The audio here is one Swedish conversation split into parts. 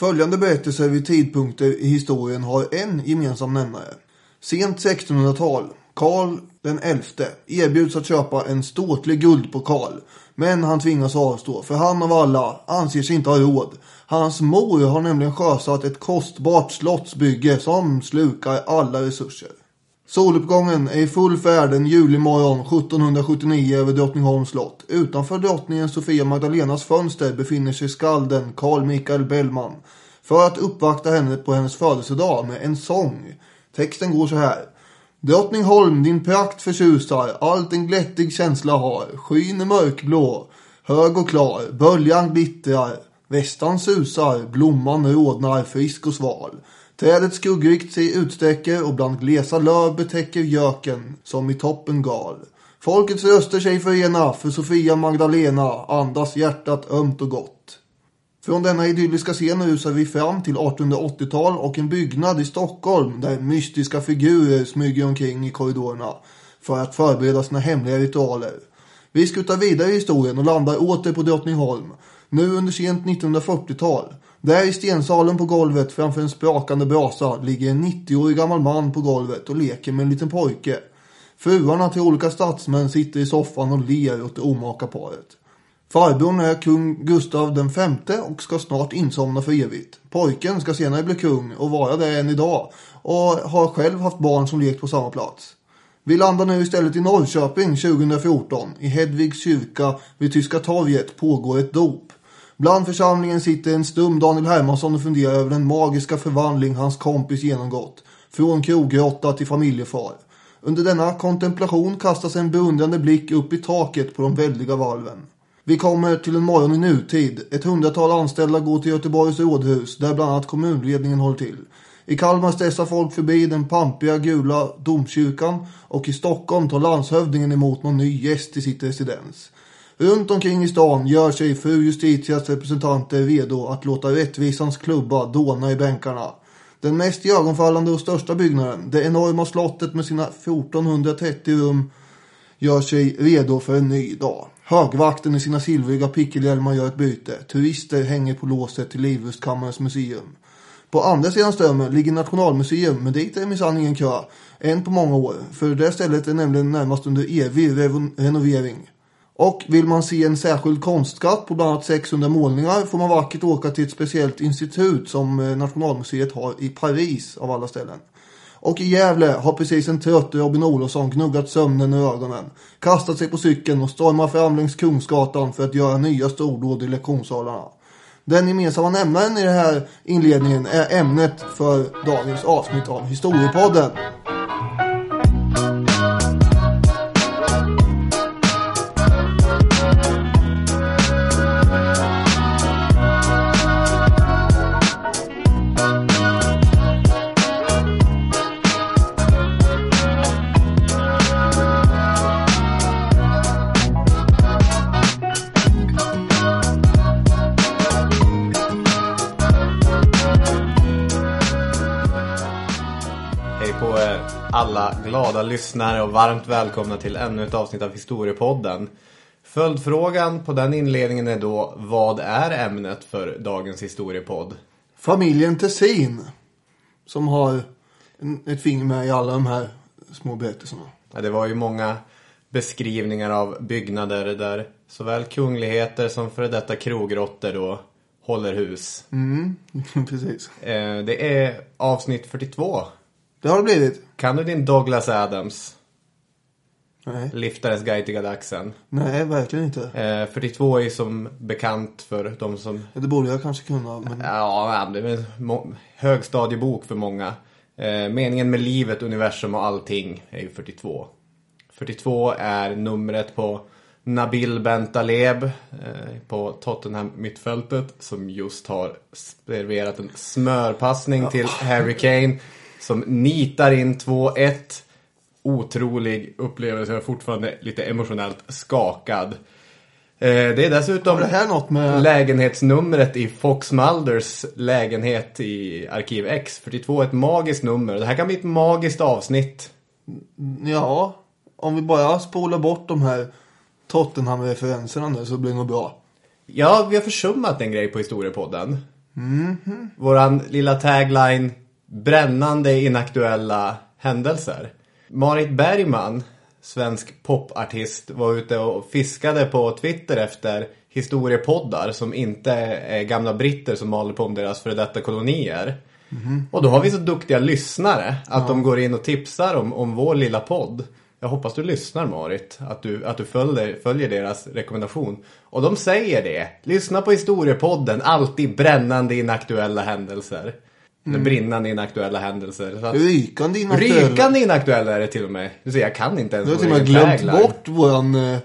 Följande berättelser vid tidpunkter i historien har en gemensam nämnare. Sent 1600-tal. Karl den elfte erbjuds att köpa en ståtlig guldpokal. Men han tvingas avstå, för han av alla anser sig inte ha råd. Hans mor har nämligen sjösatt ett kostbart slottsbygge som slukar alla resurser. Soluppgången är i full färd en julimorgon 1779 över Drottningholms slott. Utanför drottningen Sofia Magdalenas fönster befinner sig skalden Carl Michael Bellman för att uppvakta henne på hennes födelsedag med en sång. Texten går så här. Drottningholm, din prakt förtjusar, allt en glättig känsla har. Skyn är mörkblå, hög och klar, böljan glittrar, västan susar, blomman rodnar, frisk och sval. Trädet skuggrikt sig utsträcker och bland glesa löv betäcker göken som i toppen gal. Folkets röster sig förena för Sofia Magdalena andas hjärtat ömt och gott. Från denna idylliska scen rusar vi fram till 1880-tal och en byggnad i Stockholm där mystiska figurer smyger omkring i korridorerna för att förbereda sina hemliga ritualer. Vi skuttar vidare i historien och landar åter på Drottningholm, nu under sent 1940-tal. Där i stensalen på golvet framför en sprakande brasa ligger en 90-årig gammal man på golvet och leker med en liten pojke. Fruarna till olika statsmän sitter i soffan och ler åt det omaka paret. Farbrorn är kung Gustav den femte och ska snart insomna för evigt. Pojken ska senare bli kung och vara det än idag och har själv haft barn som lekt på samma plats. Vi landar nu istället i Norrköping 2014. I Hedvigs kyrka vid Tyska torget pågår ett dop. Bland församlingen sitter en stum Daniel Hermansson och funderar över den magiska förvandling hans kompis genomgått. Från krogråtta till familjefar. Under denna kontemplation kastas en beundrande blick upp i taket på de väldiga valven. Vi kommer till en morgon i nutid. Ett hundratal anställda går till Göteborgs rådhus där bland annat kommunledningen håller till. I Kalmar stressar folk förbi den pampiga gula domkyrkan och i Stockholm tar landshövdingen emot någon ny gäst i sitt residens. Runt omkring i stan gör sig fru justitias representanter redo att låta rättvisans klubba dåna i bänkarna. Den mest ögonfallande och största byggnaden, det enorma slottet med sina 1430 rum, gör sig redo för en ny dag. Högvakten i sina silvriga pickelhjälmar gör ett byte. Turister hänger på låset till Livrustkammarens museum. På andra sidan strömmen ligger Nationalmuseum, men dit är minsann ingen kö. Än på många år, för det stället är nämligen närmast under evig renovering. Och vill man se en särskild konstskatt på bland annat 600 målningar får man vackert åka till ett speciellt institut som eh, Nationalmuseet har i Paris av alla ställen. Och i Gävle har precis en trött Robin Olofsson gnuggat sömnen i ögonen, kastat sig på cykeln och stormar fram längs Kungsgatan för att göra nya stordåd i lektionssalarna. Den gemensamma nämnaren i den här inledningen är ämnet för dagens avsnitt av Historiepodden. Glada lyssnare och varmt välkomna till ännu ett avsnitt av Historiepodden. Följdfrågan på den inledningen är då, vad är ämnet för dagens historiepodd? Familjen Tessin. Som har en, ett finger med i alla de här små berättelserna. Ja, det var ju många beskrivningar av byggnader där såväl kungligheter som före detta krogråttor då håller hus. Mm, precis. Eh, Det är avsnitt 42. Det har det blivit. Kan du din Douglas Adams? Nej, Liftares guide till galaxen. nej verkligen inte. Eh, 42 är ju som bekant för de som... Det borde jag kanske kunna. Men... Ja, det är en högstadiebok för många. Eh, meningen med livet, universum och allting är ju 42. 42 är numret på Nabil Bentaleb eh, på Tottenham mittfältet som just har serverat en smörpassning till Harry Kane som nitar in 2-1. Otrolig upplevelse, jag är fortfarande lite emotionellt skakad. Eh, det är dessutom Har det här något med... lägenhetsnumret i Fox Mulders lägenhet i Arkiv X. 42 är ett magiskt nummer. Det här kan bli ett magiskt avsnitt. Ja, om vi bara spolar bort de här Tottenham-referenserna nu så blir det nog bra. Ja, vi har försummat en grej på historiepodden. Våran lilla tagline Brännande inaktuella händelser. Marit Bergman, svensk popartist, var ute och fiskade på Twitter efter historiepoddar som inte är gamla britter som maler på om deras före detta kolonier. Och då har vi så duktiga lyssnare att de går in och tipsar om, om vår lilla podd. Jag hoppas du lyssnar Marit, att du, att du följer, följer deras rekommendation. Och de säger det. Lyssna på historiepodden, alltid brännande inaktuella händelser. Eller brinnande inaktuella händelser. Så att, Rykande inaktuella. rykande inaktuella är det till och med. Du ser, jag kan inte ens Du har till och med glömt tagline. bort våran... eh,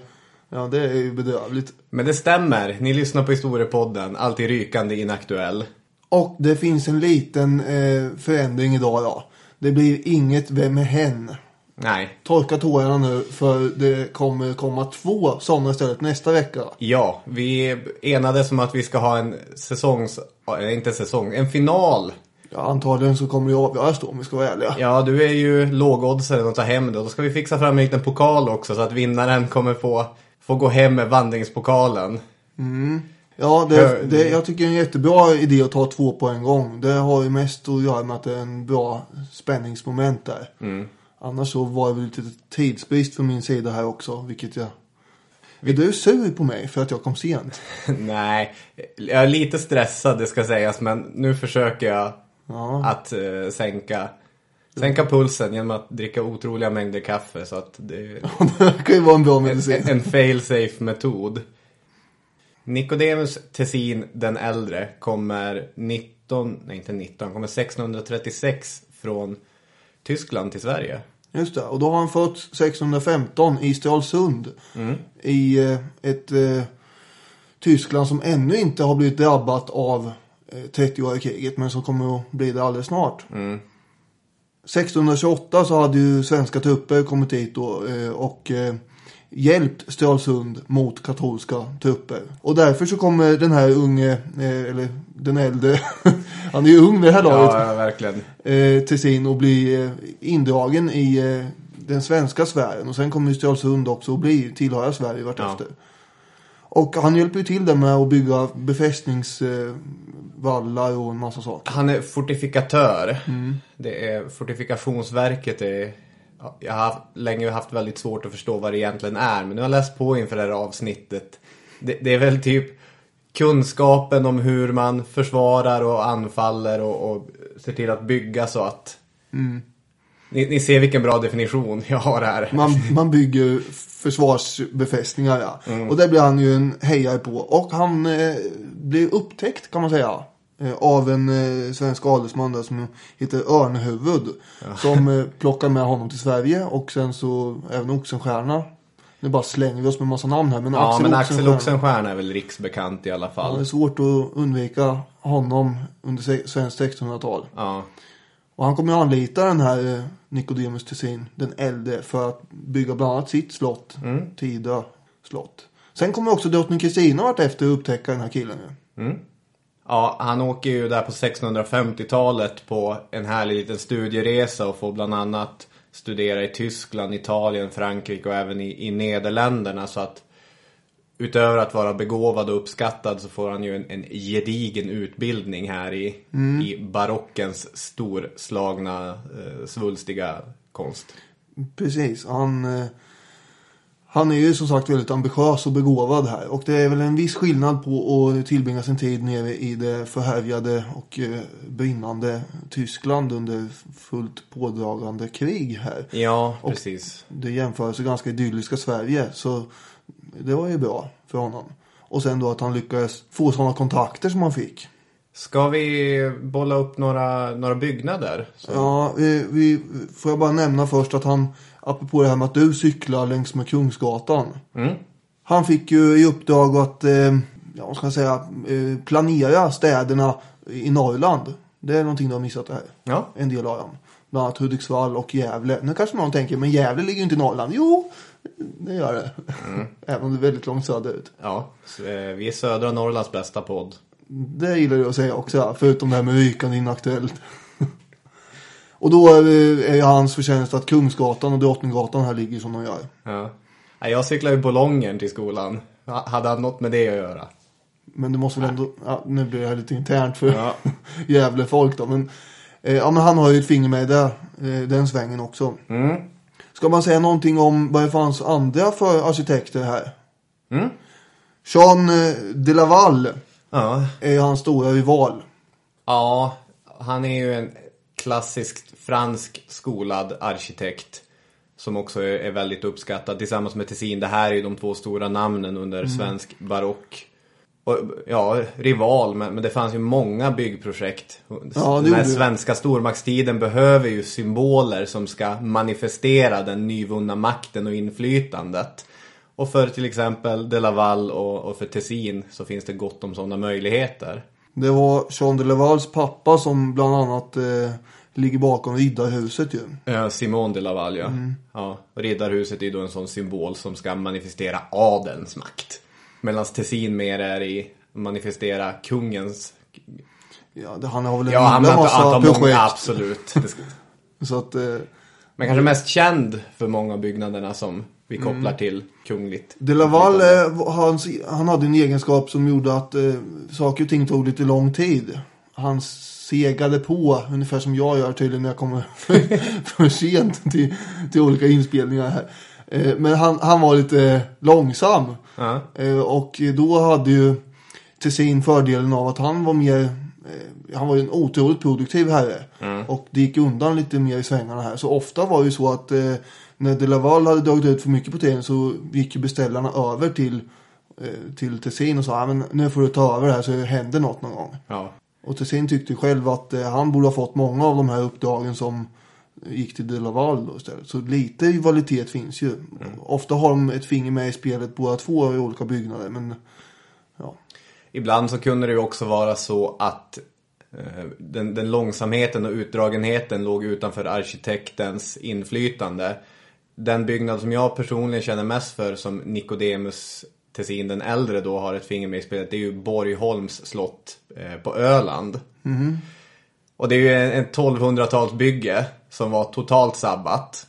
Ja, det är ju bedrövligt. Men det stämmer, ni lyssnar på historiepodden, alltid rykande inaktuell. Och det finns en liten eh, förändring idag då. Det blir inget Vem är hen? Nej, Torka tårarna nu för det kommer komma två sådana istället nästa vecka. Ja, vi enades om att vi ska ha en säsongs... äh, Inte säsong, en final. Ja, antagligen så kommer det avgöras då om vi ska vara ärliga. Ja, du är ju lågoddsare att ta hem det. Då ska vi fixa fram en liten pokal också så att vinnaren kommer få, få gå hem med vandringspokalen. Ja, det, det, jag tycker det är en jättebra idé att ta två på en gång. Det har ju mest att göra med att det är en bra spänningsmoment där. Annars så var det väl lite tidsbrist från min sida här också, vilket jag... Är du sur på mig för att jag kom sent? Nej, jag är lite stressad det ska sägas men nu försöker jag Ja. att eh, sänka, sänka pulsen genom att dricka otroliga mängder kaffe så att det det kan ju vara en bra en, medicin. en fail-safe metod. Nikodemus Tessin den äldre kommer 19, nej inte 19, kommer 1636 från Tyskland till Sverige. Just det, och då har han fötts 615 i Stralsund. Mm. I eh, ett eh, Tyskland som ännu inte har blivit drabbat av 30-åriga kriget men som kommer att bli det alldeles snart. Mm. 1628 så hade ju svenska trupper kommit dit då, eh, och eh, hjälpt Stralsund mot katolska trupper. Och därför så kommer den här unge, eh, eller den äldre, han är ju ung vid det här laget Ja, ja, verkligen. eh, Tessin och bli eh, indragen i eh, den svenska sfären. Och sen kommer ju Stralsund också att bli tillhöra Sverige vartefter. Och han hjälper ju till där med att bygga befästningsvallar eh, vallar och en massa saker. Han är fortifikatör. Det är Fortifikationsverket. Är, ja, jag har haft, länge haft väldigt svårt att förstå vad det egentligen är. Men nu har jag läst på inför det här avsnittet. Det, det är väl typ kunskapen om hur man försvarar och anfaller och, och ser till att bygga så att... Ni, ni ser vilken bra definition jag har här. Man, man bygger försvarsbefästningar ja. Och det blir han ju en hejare på. Och han eh, blir upptäckt kan man säga. Eh, av en eh, svensk adelsman där som heter Örnhuvud. Som eh, plockar med honom till Sverige. Och sen så även Oxenstierna. Nu bara slänger vi oss med massa namn här. Men Ja, Axel men Axel Oxenstierna. Är väl riksbekant i alla Ja, det är fall. svårt att undvika honom under svenskt 1600-tal. Ja. Och han kommer att anlita den här eh, Nicodemus Tessin, den äldre, för att bygga bland annat sitt slott, Tidö slott. Sen kommer också drottning Kristina vart efter att upptäcka den här killen nu. Ja, han åker ju där på 1650-talet på en härlig liten studieresa och får bland annat studera i Tyskland, Italien, Frankrike och även i, i Nederländerna. Så att utöver att vara begåvad och uppskattad så får han ju en, en gedigen utbildning här i, i barockens storslagna, eh, svulstiga konst. Precis, han, eh, han är ju som sagt väldigt ambitiös och begåvad här. Och det är väl en viss skillnad på att tillbringa sin tid nere i det förhärjade och eh, brinnande Tyskland under fullt pådragande krig här. Ja, precis. det jämförelse ganska idylliska Sverige. Så det var ju bra för honom. Och sen då att han lyckades få sådana kontakter som han fick. Ska vi bolla upp några, några byggnader? Så- Ja, vi, vi, får jag bara nämna först att han, apropå det här med att du cyklar längs med Kungsgatan. Mm. Han fick ju i uppdrag att, eh, ja vad ska jag säga, eh, planera städerna i Norrland. Det är någonting du har missat här. Ja. En del av dem. Bland annat Hudiksvall och Gävle. Nu kanske någon tänker, men Gävle ligger ju inte i Norrland. Jo, det gör det. Även om det är väldigt långt söderut. Ja, så, eh, vi är södra Norrlands bästa podd. Det gillar jag att säga också, förutom det här med rykande inaktuellt. och då är är ju hans förtjänst att Kungsgatan och Drottninggatan här ligger som de gör. Ja. Ja, Jag cyklar ju på Långern till skolan. Ha- Hade han något med det att göra? Men det måste väl ändå, ja, nu blir det här lite internt för Ja. jävla folk då. Men, eh, ja, men han har ju ett finger med det, eh, den svängen också. Mm. Ska man säga någonting om vad det fanns andra för arkitekter här? Mm. Jean eh, de Laval Ja. är hans stora rival. Ja, han är ju en klassisk fransk skolad arkitekt. Som också är, är väldigt uppskattad tillsammans med Tessin. Det här är ju de två stora namnen under Mm. svensk barock. Och, ja, rival, men, men det fanns ju många byggprojekt. Ja, Den här svenska stormaktstiden behöver ju symboler som ska manifestera den nyvunna makten och inflytandet. Och för till exempel de Laval och, och för Tessin så finns det gott om sådana möjligheter. Det var Jean de Lavals pappa som bland annat eh, ligger bakom Riddarhuset ju. Ja, Simone de Laval ja. ja. Och Riddarhuset är ju då en sån symbol som ska manifestera adelns makt. Medan Tessin mer är i manifestera kungens... Ja, det, han har väl en Ja, himla massa har många, projekt. absolut. Så att, eh, Men kanske mest känd för många av byggnaderna som vi kopplar till kungligt. de Laval, eh, han, han hade en egenskap som gjorde att eh, saker och ting tog lite lång tid. Han segade på, ungefär som jag gör tydligen när jag kommer för, för sent till, till olika inspelningar här. Eh, men han, han var lite långsam. Eh, och då hade ju Tessin fördelen av att han var mer, eh, han var ju en otroligt produktiv herre. Och det gick undan lite mer i svängarna här. Så ofta var det ju så att eh, när de Laval hade dragit ut för mycket på tiden så gick ju beställarna över till, eh, till Tessin och sa "Ja, men nu får du ta över det här så händer något någon gång. Ja. Och Tessin tyckte själv att eh, han borde ha fått många av de här uppdragen som gick till de Laval då istället. Så lite rivalitet finns ju. Ofta har de ett finger med i spelet båda två i olika byggnader. Men ja, Ibland så kunde det ju också vara så att eh, den, den långsamheten och utdragenheten låg utanför arkitektens inflytande. Den byggnad som jag personligen känner mest för som Nicodemus Tessin den äldre då har ett finger med i spelet. Det är ju Borgholms slott eh, på Öland. Och det är ju en, en 1200-talsbygge som var totalt sabbat.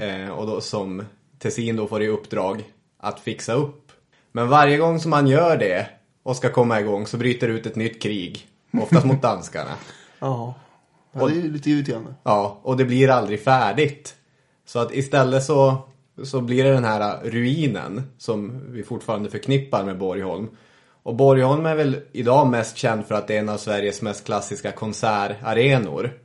Eh, och då, som Tessin då får i uppdrag att fixa upp. Men varje gång som han gör det och ska komma igång så bryter ut ett nytt krig. Oftast mot danskarna. ja. ja det är lite irriterande. Ja, och det blir aldrig färdigt. Så att istället så, så blir det den här ruinen som vi fortfarande förknippar med Borgholm. Och Borgholm är väl idag mest känd för att det är en av Sveriges mest klassiska konsertarenor.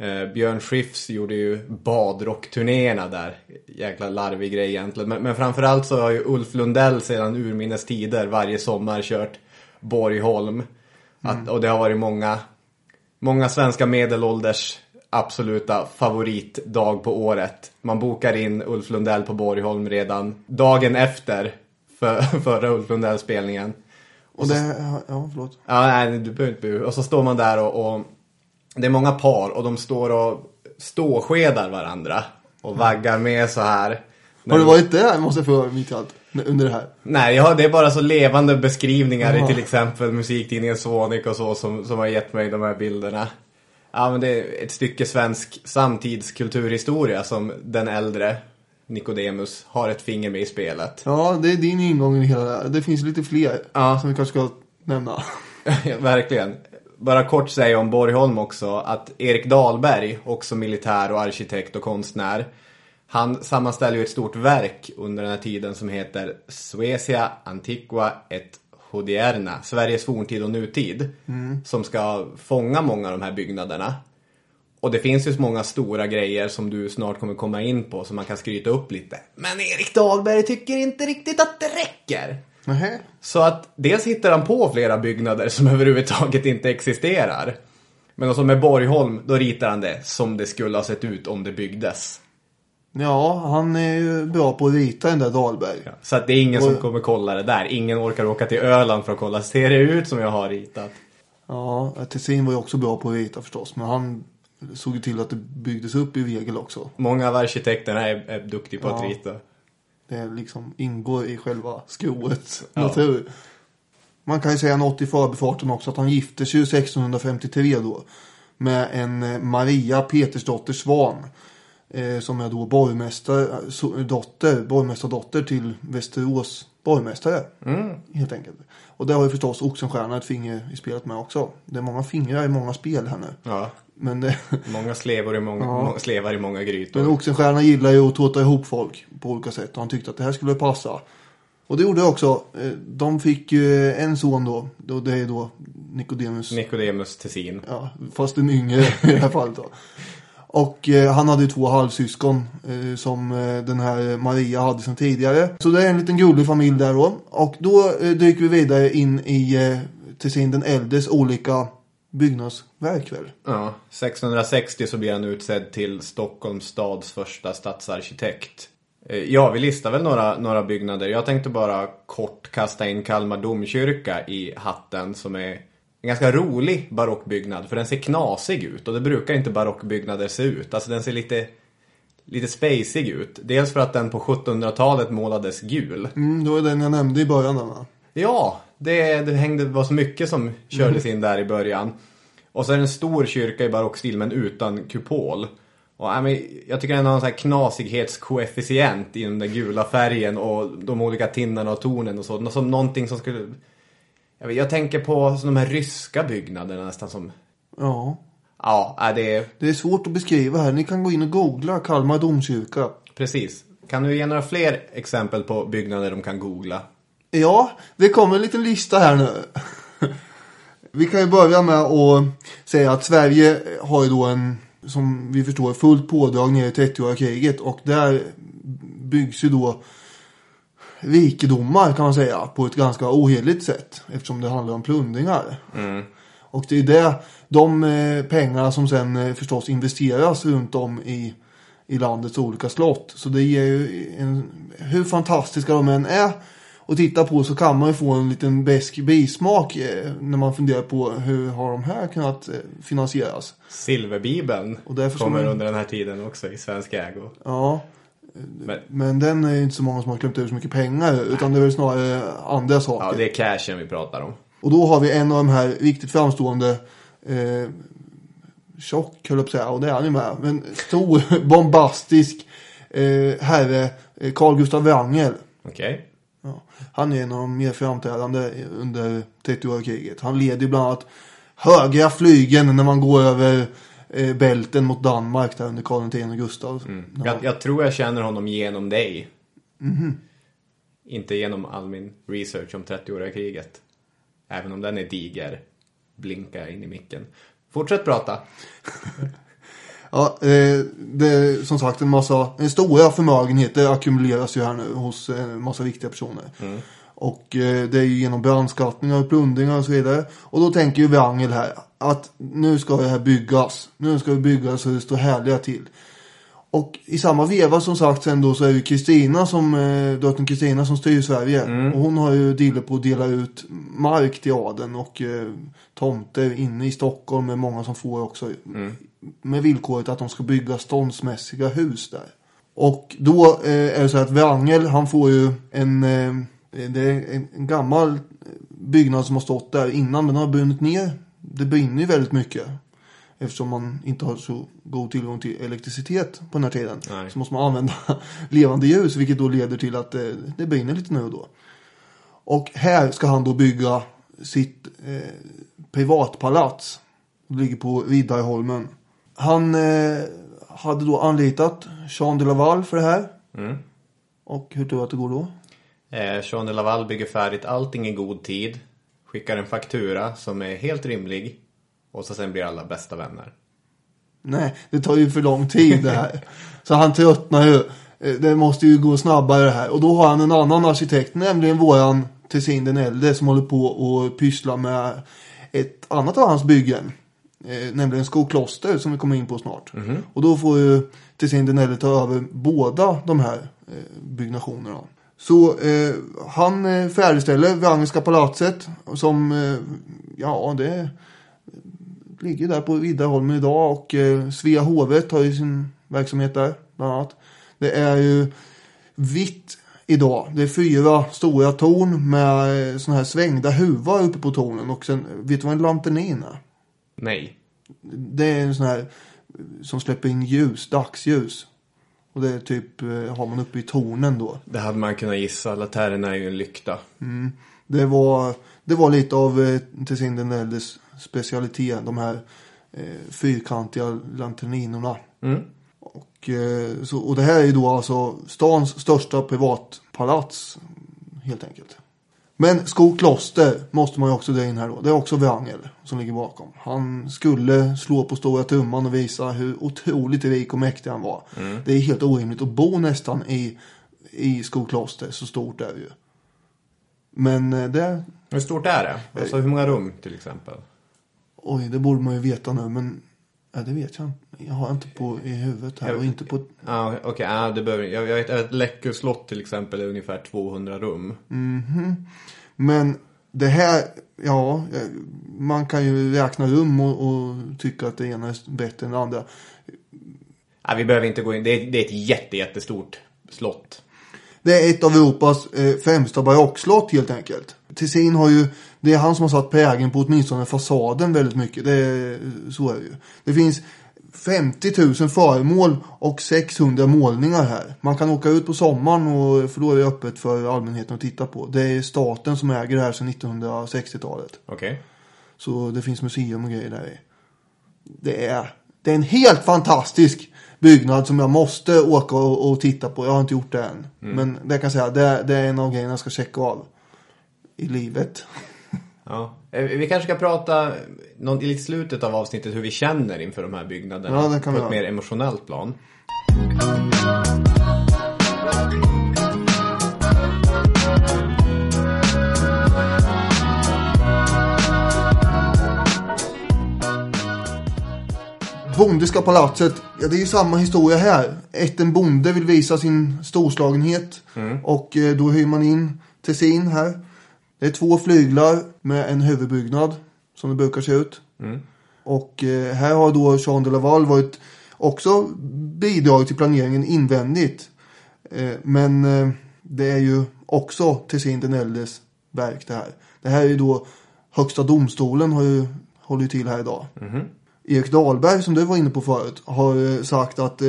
Eh, Björn Skifs gjorde ju badrockturnéerna där. Jäkla larvig grej egentligen. Men, men framförallt så har ju Ulf Lundell sedan urminnes tider varje sommar kört Borgholm. Att, och det har varit många Många svenska medelålders absoluta favoritdag på året. Man bokar in Ulf Lundell på Borgholm redan dagen efter för, förra Ulf Lundell-spelningen. Och det, ja förlåt. Ja, nej, du behöver inte. Och så står man där och, och det är många par och de står och ståskedar varandra. Och vaggar med så här. Har du varit där? Måste jag fråga mitt i allt. Under det här. Nej, ja, det är bara så levande beskrivningar Jaha. i till exempel musiktidningen Sonic och så som, som har gett mig de här bilderna. Ja, men det är ett stycke svensk samtidskulturhistoria som den äldre Nicodemus har ett finger med i spelet. Ja, det är din ingång i hela det här. Det finns lite fler Ja. som vi kanske ska nämna. Ja, Verkligen. Bara kort säga om Borgholm också att Erik Dahlberg, också militär och arkitekt och konstnär, han sammanställer ju ett stort verk under den här tiden som heter Suecia Antiqua et Hodierna, Sveriges forntid och nutid, som ska fånga många av de här byggnaderna. Och det finns ju så många stora grejer som du snart kommer komma in på som man kan skryta upp lite. Men Erik Dahlberg tycker inte riktigt att det räcker. Nähä? Så att dels hittar han på flera byggnader som överhuvudtaget inte existerar. Men som med Borgholm, då ritar han det som det skulle ha sett ut om det byggdes. Ja, han är ju bra på att rita den där Dahlberg. Så att det är ingen som Och- kommer kolla det där. Ingen orkar åka till Öland för att kolla. Ser det ut som jag har ritat? Ja, Tessin var ju också bra på att rita förstås. Men han såg ju till att det byggdes upp i regel också. Många av arkitekterna är, är duktiga på att Ja. rita. Det liksom ingår i själva skroets Ja. natur. Man kan ju säga något i förbifarten också att han gifte sig ju 1653 då. Med en eh, Maria Petersdotter Svan. Eh, som är då borgmästar, so, dotter, borgmästardotter till Västerås borgmästare. Helt enkelt. Och där har ju förstås Oxenstierna ett finger i spelet med också. Det är många fingrar i många spel här nu. Ja. Men, det, Många slevor i många, Ja. slevar i många grytor. men Oxenstierna gillar ju att tåta ihop folk på olika sätt. Och han tyckte att det här skulle passa. Och det gjorde det också. Eh, De fick ju en son då. Och det är då Nikodemus. Nikodemus Tessin. Ja, fast en yngre i det här fallet då. Och eh, han hade ju två halvsyskon eh, som eh, den här Maria hade sedan tidigare. Så det är en liten gullig familj där då. Och då eh, dyker vi vidare in i eh, Tessin den äldres olika byggnadsverk väl? Ja, 1660 så blir han utsedd till Stockholms stads första stadsarkitekt. Eh, Ja, vi listar väl några, några byggnader. Jag tänkte bara kort kasta in Kalmar domkyrka i hatten som är en ganska rolig barockbyggnad. För den ser knasig ut och det brukar inte barockbyggnader se ut. Alltså den ser lite, lite spacig ut. Dels för att den på 1700-talet målades gul. Mm, det var den jag nämnde i början där va? Ja, det, det hängde, var så mycket som kördes in där i början. Och så är det en stor kyrka i barockstil men utan kupol. Och, ja, men, jag tycker den har en sån här knasighetskoefficient i den där gula färgen och de olika tinnarna och tornen och så. Som någonting som skulle... Jag, vet, jag tänker på de här ryska byggnaderna nästan som... Ja. Ja, ja, det är Det är svårt att beskriva här. Ni kan gå in och googla Kalmar domkyrka. precis. Kan du ge några fler exempel på byggnader de kan googla? Ja, det kommer en liten lista här nu. Vi kan ju börja med att säga att Sverige har ju då en, som vi förstår, fullt pådrag ner i 30-åriga kriget. Och där byggs ju då rikedomar kan man säga på ett ganska ohederligt sätt. Eftersom det handlar om plundringar. Och det är det, de eh, pengarna som sen eh, förstås investeras runt om i, i landets olika slott. Så det ger ju en, hur fantastiska de än är att titta på så kan man ju få en liten besk bismak eh, när man funderar på hur har de här kunnat finansieras. Silverbibeln Och kommer man- under den här tiden också i svensk ägo. Ja, Men, men den är inte så många som har klämt ut så mycket pengar utan det är väl snarare andra saker. ja, det är cashen vi pratar om. Och då har vi en av de här riktigt framstående eh, tjock, höll jag på att säga, och det är han ju med. Men stor, bombastisk eh, herre, eh, Carl Gustav Wrangel. Okej. Ja. Han är en av de mer framträdande under 30-åriga kriget. Han leder bland annat högra flygen när man går över eh, bälten mot Danmark där under Karl X Gustav. Ja. Jag, jag tror jag känner honom genom dig. Inte genom all min research om 30-åriga kriget. Även om den är diger. Blinkar jag in i micken. Fortsätt prata. Ja, eh, det som sagt en massa, en stora förmögenheter ackumuleras ju här nu hos eh, en massa viktiga personer. Och eh, det är ju genom brandskattningar och plundringar och så vidare. Och då tänker ju Wrangel här att nu ska det här byggas. Nu ska det byggas så det står härliga till. Och i samma veva som sagt sen då så är det Kristina som, eh, drottning Kristina som styr Sverige. Och hon har ju dille på att dela ut mark till adeln och eh, tomter inne i Stockholm med många som får också. Med villkoret att de ska bygga ståndsmässiga hus där. Och då eh, är det så att Wrangel han får ju en, eh, det är en, gammal byggnad som har stått där innan men den har brunnit ner. Det brinner ju väldigt mycket. Eftersom man inte har så god tillgång till elektricitet på den här tiden. Nej. Så måste man använda levande ljus vilket då leder till att eh, det brinner lite nu och då. Och här ska han då bygga sitt eh, privatpalats. Det ligger på Riddarholmen. Han eh, hade då anlitat Jean de Laval för det här. Mm. Och hur tror du att det går då? Eh, Jean de Laval bygger färdigt allting i god tid. Skickar en faktura som är helt rimlig. Och så sen blir alla bästa vänner. Nej, det tar ju för lång tid det här. Så han tröttnar ju. Eh, Det måste ju gå snabbare det här. Och då har han en annan arkitekt, nämligen våran Tessin den äldre som håller på och pysslar med ett annat av hans byggen. Eh, nämligen Skokloster som vi kommer in på snart. Och då får ju Tessin den äldre ta över båda de här eh, byggnationerna. Så eh, han eh, färdigställer Wrangelska palatset som, eh, ja det ligger där på Riddarholmen idag och eh, Svea hovet har ju sin verksamhet där bland annat. Det är ju vitt idag. Det är fyra stora torn med eh, såna här svängda huvar uppe på tornen och sen, vet du vad en lanternin är? Nej. Det är en sån här eh, som släpper in ljus, dagsljus. Och det är typ, eh, har man uppe i tornen då. Det hade man kunnat gissa. Laternen är ju en lykta. Det var, det var lite av eh, Tessin den äldres specialitet. De här eh, fyrkantiga lanterninorna. Mm. Och, eh, så, och det här är ju då alltså stans största privatpalats. Helt enkelt. Men Skokloster måste man ju också dra in här då. Det är också Wrangel som ligger bakom. Han skulle slå på stora tumman och visa hur otroligt rik och mäktig han var. Det är helt orimligt att bo nästan i, i Skokloster. Så stort är det ju. Men eh, det, Hur stort är det? Alltså hur många rum till exempel? oj det borde man ju veta nu men ja, det vet jag inte. Jag har inte på i huvudet här och inte på Ja, okej. ja, det behöver jag, jag vet att Läckö slott till exempel är ungefär 200 rum. Men det här, ja, man kan ju räkna rum och, och tycka att det ena är bättre än det andra. Ja, vi behöver inte gå in. Det är, det är ett jätte, jättestort slott. Det är ett av Europas eh, främsta barockslott helt enkelt. Tessin har ju, det är han som har satt prägen på åtminstone fasaden väldigt mycket. Det är, så är det ju. Det finns 50 000 föremål och 600 målningar här. Man kan åka ut på sommaren och, för då är det öppet för allmänheten att titta på. Det är staten som äger det här sedan 1960-talet. Okej. Så det finns museum och grejer där i. Det är, det är en helt fantastisk byggnad som jag måste åka och, och titta på. Jag har inte gjort det än. Men det kan jag säga, det, det är en av grejerna jag ska checka av. I livet. Ja. Eh, Vi kanske ska prata någon, i slutet av avsnittet hur vi känner inför de här byggnaderna. Ja, det kan på ett göra. mer emotionellt plan. Bondiska palatset, ja det är ju samma historia här. Ett en bonde vill visa sin storslagenhet. Och eh, då hyr man in Tessin här. Det är två flyglar med en huvudbyggnad. Som det brukar se ut. Och eh, här har då Jean de Laval varit också bidragit till planeringen invändigt. Eh, men eh, det är ju också Tessin den äldres verk det här. Det här är ju då Högsta domstolen har ju, håller ju till här idag. Erik Dahlberg som du var inne på förut har sagt att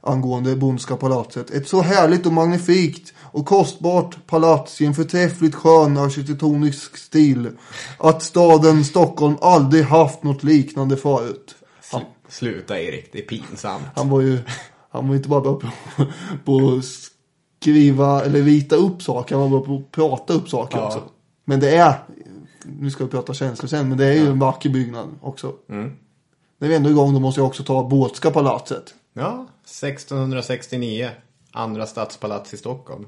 angående Bondska palatset. Ett så härligt och magnifikt och kostbart palats i en förträffligt skön arkitektonisk stil. Att staden Stockholm aldrig haft något liknande förut. Sl- Sluta Erik, det är pinsamt. Han var ju, han var inte bara bra på, på att skriva eller rita upp saker, han var bra på att prata upp saker Ja. också. Men det är, nu ska vi prata känslor sen, men det är ju en vacker byggnad också. När vi ändå är igång då måste jag också ta Båtska palatset. Ja, 1669. Andra stadspalats i Stockholm.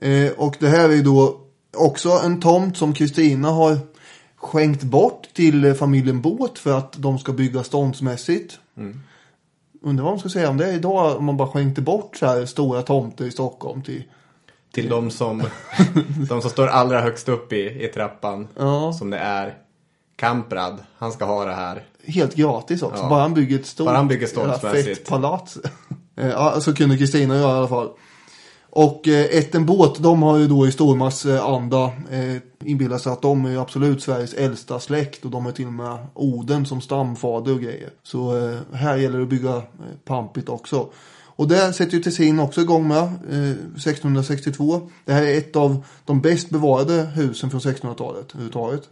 Eh, och det här är då också en tomt som Kristina har skänkt bort till eh, familjen Båt för att de ska bygga ståndsmässigt. Undrar vad de ska säga om det idag om man bara skänkte bort så här stora tomter i Stockholm till Till de som, de som står allra högst upp i, i trappan. Ja. Som det är. Kamprad, han ska ha det här. helt gratis också. Ja. Bara han bygger ett stort Bara han bygger ståndsmässigt. fett palats. Eh, ja, så kunde Kristina göra i alla fall. Och eh, Etten Båt, de har ju då i Stormars eh, anda eh, inbillat sig att de är absolut Sveriges äldsta släkt och de har till och med Oden som stamfader och grejer. Så här gäller det att bygga pampigt också. Och det sätter ju Tessin också igång med eh, 1662. Det här är ett av de bäst bevarade husen från 1600-talet överhuvudtaget.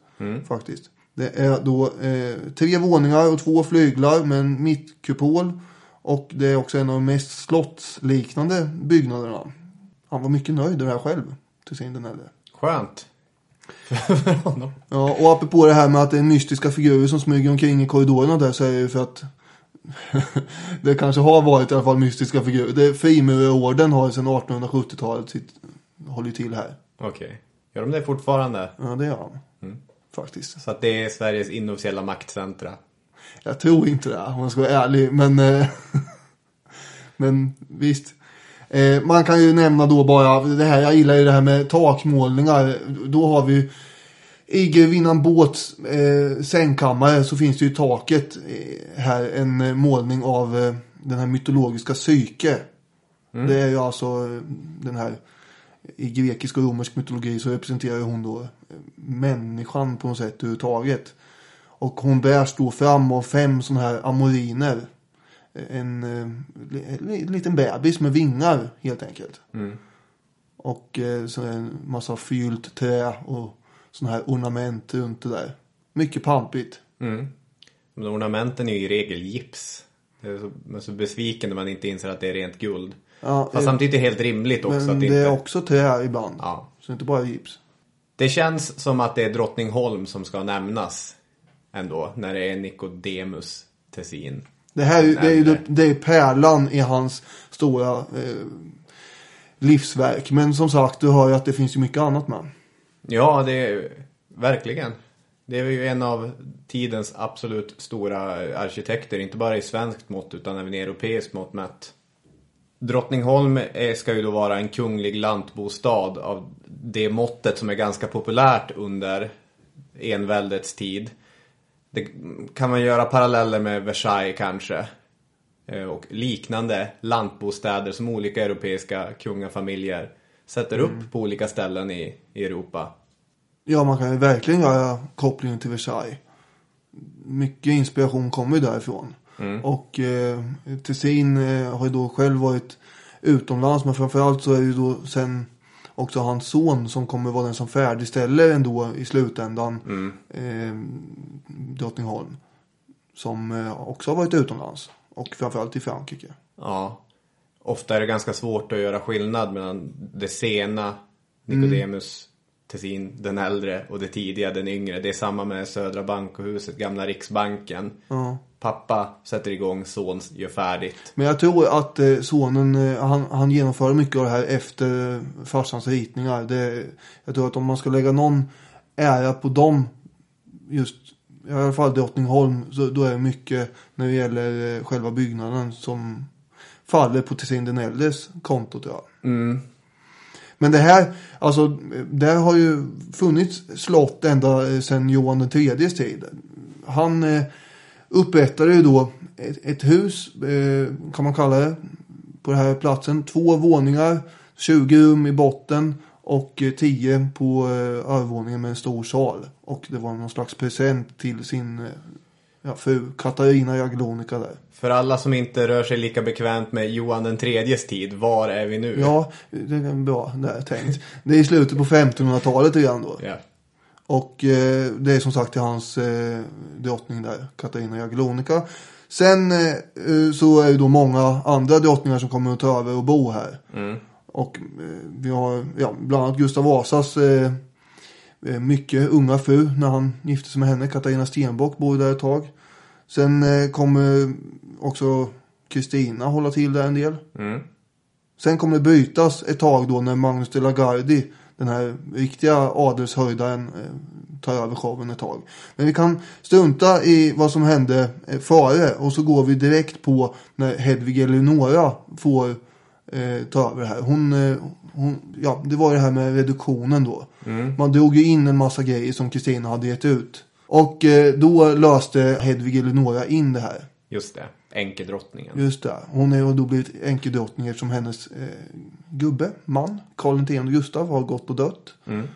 Faktiskt. Det är då tre våningar och två flyglar med en mittkupol. Och det är också en av de mest slottsliknande byggnaderna. Han var mycket nöjd med det här själv. Tessin den äldre. Skönt. För honom. Ja, och apropå det här med att det är mystiska figurer som smyger omkring i korridorerna där så är det ju för att det kanske har varit i alla fall mystiska figurer. Det Frimurarorden har sedan 1870-talet sitt, håller till här. Okej. Gör de det fortfarande? Ja, det gör han. Faktiskt. Så att det är Sveriges inofficiella maktcentra. Jag tror inte det, om jag ska vara ärlig. Men, eh, men visst. Eh, man kan ju nämna då bara det här, jag gillar ju det här med takmålningar. Då har vi i Grevinnan Båts eh, sängkammare så finns det ju i taket eh, här en målning av eh, den här mytologiska psyke. Det är ju alltså eh, den här i grekisk och romersk mytologi så representerar hon då eh, människan på något sätt överhuvudtaget. Och hon bärs då fram av fem sådana här amoriner. En eh, li, li, liten bebis med vingar helt enkelt. Mm. Och eh, så en massa fyllt trä och såna här ornament runt det där. Mycket pampigt. Mm. Men ornamenten är ju i regel gips. Det är så, man är så besviken när man inte inser att det är rent guld. Ja, Fast eh, samtidigt är det helt rimligt också men att det det är inte... också trä ibland. Ja. Så inte bara gips. Det känns som att det är Drottningholm som ska nämnas ändå. När det är Nicodemus Tessin. Det här det är ju det, det är pärlan i hans stora eh, livsverk. Men som sagt, du hör ju att det finns ju mycket annat med. Ja, det är verkligen. Det är ju en av tidens absolut stora arkitekter, inte bara i svenskt mått utan även i europeiskt mått mätt. Drottningholm är, ska ju då vara en kunglig lantbostad av det måttet som är ganska populärt under enväldets tid. Det kan man göra paralleller med Versailles kanske. Eh, Och liknande lantbostäder som olika europeiska kungafamiljer sätter upp på olika ställen i, i Europa. Ja, man kan ju verkligen göra kopplingen till Versailles. Mycket inspiration kommer ju därifrån. Och eh, Tessin eh, har ju då själv varit utomlands. Men framförallt så är det ju då sen också hans son som kommer vara den som färdigställer ändå i slutändan eh, Drottningholm. Som eh, också har varit utomlands. Och framförallt i Frankrike. Ja. Ofta är det ganska svårt att göra skillnad mellan det sena Nicodemus Tessin, den äldre, och det tidiga, den yngre. Det är samma med Södra Bankohuset, gamla Riksbanken. Ja. Pappa sätter igång, son gör färdigt. Men jag tror att eh, sonen, eh, han, han genomför mycket av det här efter farsans ritningar. Det, jag tror att om man ska lägga någon ära på dem, just i alla fall Drottningholm, så då är det mycket när det gäller eh, själva byggnaden som faller på Tessin den äldres konto tror jag. Mm. Men det här, alltså, där har ju funnits slott ända sedan Johan den tredjes tid. Han upprättade ju då ett, ett hus, eh, kan man kalla det, på den här platsen. Två våningar, 20 rum i botten och eh, 10 på eh, övervåningen med en stor sal. Och det var någon slags present till sin eh, ja, fru Katarina Jaglonica där. För alla som inte rör sig lika bekvämt med Johan den tredjes tid, var är vi nu? Ja, det är bra det är tänkt. Det är i slutet på 1500-talet redan då. Ja. Och eh, det är som sagt till hans eh, drottning där, Katarina Jaglonica. Sen eh, eh, så är det då många andra drottningar som kommer att ta över och bo här. Mm. Och eh, vi har ja, bland annat Gustav Vasas eh, mycket unga fru när han gifte sig med henne. Katarina Stenbock bor där ett tag. Sen kommer också Kristina hålla till där en del. Mm. Sen kommer det brytas ett tag då när Magnus de la Gardie, den här riktiga adelshöjdaren, eh, tar över showen ett tag. Men vi kan strunta i vad som hände eh, före och så går vi direkt på när Hedvig Eleonora får eh, ta över det här. Hon, eh, hon, ja, det var det här med reduktionen då. Man drog ju in en massa grejer som Kristina hade gett ut. Och eh, då löste Hedvig Eleonora in det här. Just det, änkedrottningen. Just det. Hon är ju då blivit enkedrottning eftersom hennes eh, gubbe, man, Karl X Gustav har gått och dött. Mm.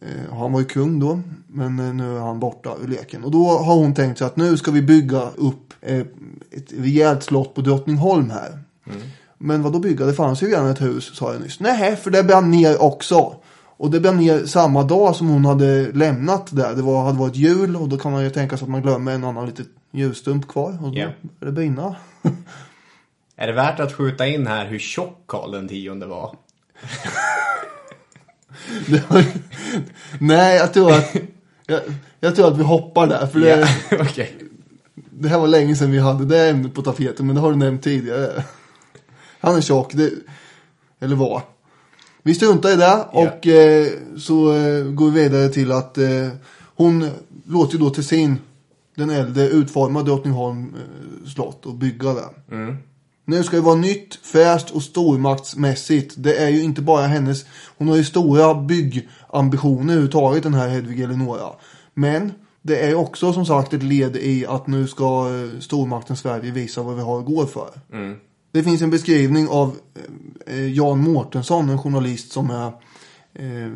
Eh, han var ju kung då, men eh, nu är han borta ur leken. Och då har hon tänkt sig att nu ska vi bygga upp eh, ett rejält slott på Drottningholm här. Men vad då bygga? Det fanns ju redan ett hus, sa jag nyss. Nej, för det brann ner också. Och det brann ner samma dag som hon hade lämnat där. Det var, hade varit jul och då kan man ju tänka sig att man glömmer en annan liten ljusstump kvar. Och då började det brinna. Är det värt att skjuta in här hur tjock Karl den tionde var? Nej, jag tror att jag, jag tror att vi hoppar där. För det, Ja, okej. det här var länge sedan vi hade det ämnet på tapeten. Men det har du nämnt tidigare. Han är tjock. Det, eller var. Vi struntar i det. Och eh, så eh, går vi vidare till att eh, hon låter då till sin den äldre utforma Drottningholm eh, slott och bygga det. Mm. Nu ska det vara nytt, fräscht och stormaktsmässigt. Det är ju inte bara hennes... Hon har ju stora byggambitioner överhuvudtaget den här Hedvig Eleonora. Men det är också som sagt ett led i att nu ska eh, stormakten Sverige visa vad vi har att gå för. Mm. Det finns en beskrivning av eh, Jan Mårtensson, en journalist som är eh,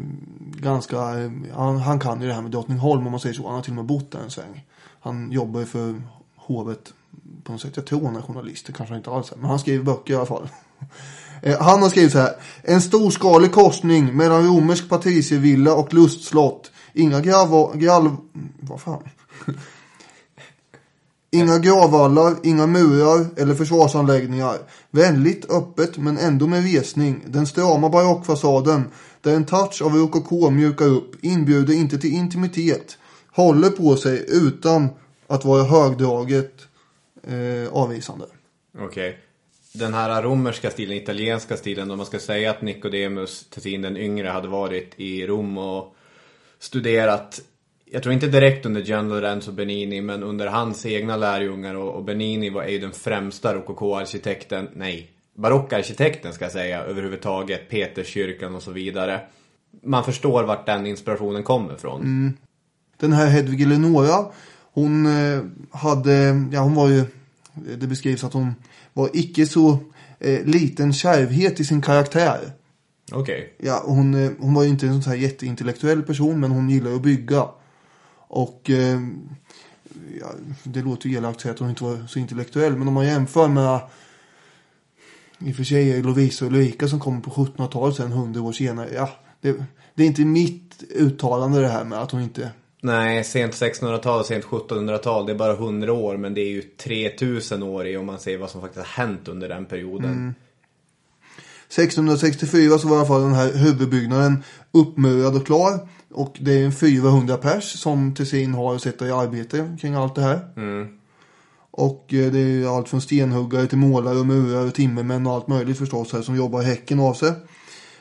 ganska... Eh, han, han kan ju det här med Drottningholm om man säger så. Han har till och med bott där en sväng. Han jobbar ju för hovet på något sätt. Jag tror han är journalist, det kanske han inte alls är. Men han skriver böcker i alla fall. Eh, han har skrivit så här. En storskalig korsning mellan romersk patriciervilla och lustslott. Inga grav... Grav... Vad fan? Inga gravvallar, inga murar eller försvarsanläggningar. Vänligt, öppet men ändå med resning. Den strama barockfasaden där en touch av rokoko mjukar upp inbjuder inte till intimitet. Håller på sig utan att vara högdraget eh, avvisande. Okej. Den här romerska stilen, italienska stilen, om man ska säga att Nicodemus Tessin den yngre hade varit i Rom och studerat, jag tror inte direkt under Gian Lorenzo Benini, men under hans egna lärjungar och, och Benini var ju den främsta rokokoarkitekten, nej, barockarkitekten ska jag säga, överhuvudtaget, Peterskyrkan och så vidare. Man förstår vart den inspirationen kommer ifrån. Den här Hedvig Eleonora, hon eh, hade, ja hon var ju, det beskrivs att hon var icke så eh, liten kärvhet i sin karaktär. Okej. Ja, hon, eh, hon var ju inte en sån här jätteintellektuell person men hon gillar att bygga. Och eh, ja, det låter ju elakt att säga att hon inte var så intellektuell men om man jämför med i och för sig är Lovisa och Ulrika som kommer på 1700-talet sen 100 år senare. Ja, det, det är inte mitt uttalande det här med att hon inte Nej, sent 1600-tal och sent 1700-tal, det är bara 100 år, men det är ju 3000 år i om man ser vad som faktiskt har hänt under den perioden. 1664 så var i alla fall den här huvudbyggnaden uppmurad och klar. Och det är en 400 pers som Tessin har att sätta i arbete kring allt det här. Och eh, det är allt från stenhuggare till målare och murare och timmermän och allt möjligt förstås här som jobbar häcken av sig.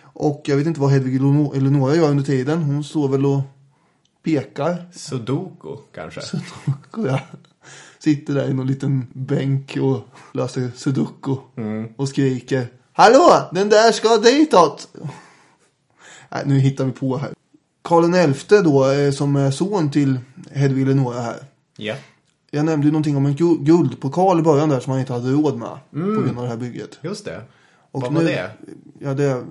Och jag vet inte vad Hedvig Eleonora gör under tiden. Hon står väl och pekar. Sudoku, kanske? Och jag sitter där i någon liten bänk och löser sudoku. Och skriker. Hallå! Den där ska ditåt! Nej, nu hittar vi på här. Karl XI då, eh, som är son till Hedvig Eleonora här. Ja. Jag nämnde ju någonting om en gu- guldpokal i början där som han inte hade råd med. På grund av det här bygget. Just det. Och vad nu- var det? Ja, det,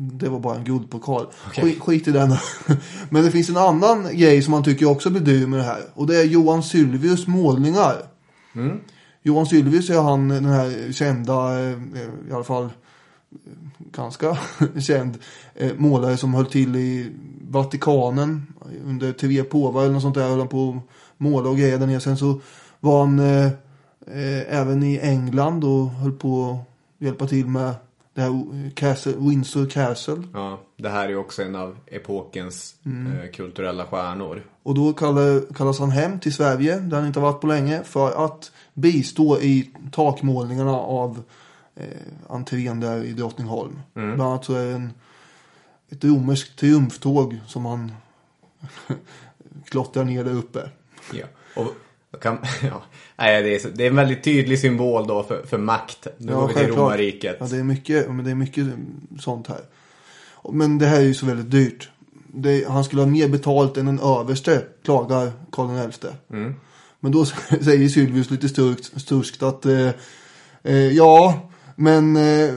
det var bara en guldpokal. Skit, skit i den. Men det finns en annan grej som man tycker också blir dyr med det här. Och det är Johan Sylvius målningar. Johan Sylvius är han den här kända, eh, i alla fall ganska känd eh, målare som höll till i Vatikanen under TV påvar eller något sånt där. Höll han på att måla och grejer där nere. Sen så var han eh, eh, även i England och höll på att hjälpa till med det här eh, Castle, Windsor Castle. Ja, det här är också en av epokens eh, kulturella stjärnor. Och då kallar, kallas han hem till Sverige, där han inte har varit på länge, för att bistå i takmålningarna av eh, entrén där i Drottningholm. Bland annat så är det en, ett romerskt triumftåg som han klottrar ner där uppe. Ja. Och kan, ja. Nej, det, är, det är en väldigt tydlig symbol då för, för makt. Nu går vi till självklart. romarriket. Ja, det är mycket, men det är mycket sånt här. Men det här är ju så väldigt dyrt. Det, han skulle ha mer betalt än en överste, klagar Karl XI. Men då säger Sylvius lite sturskt, sturskt att eh, eh, ja, men eh,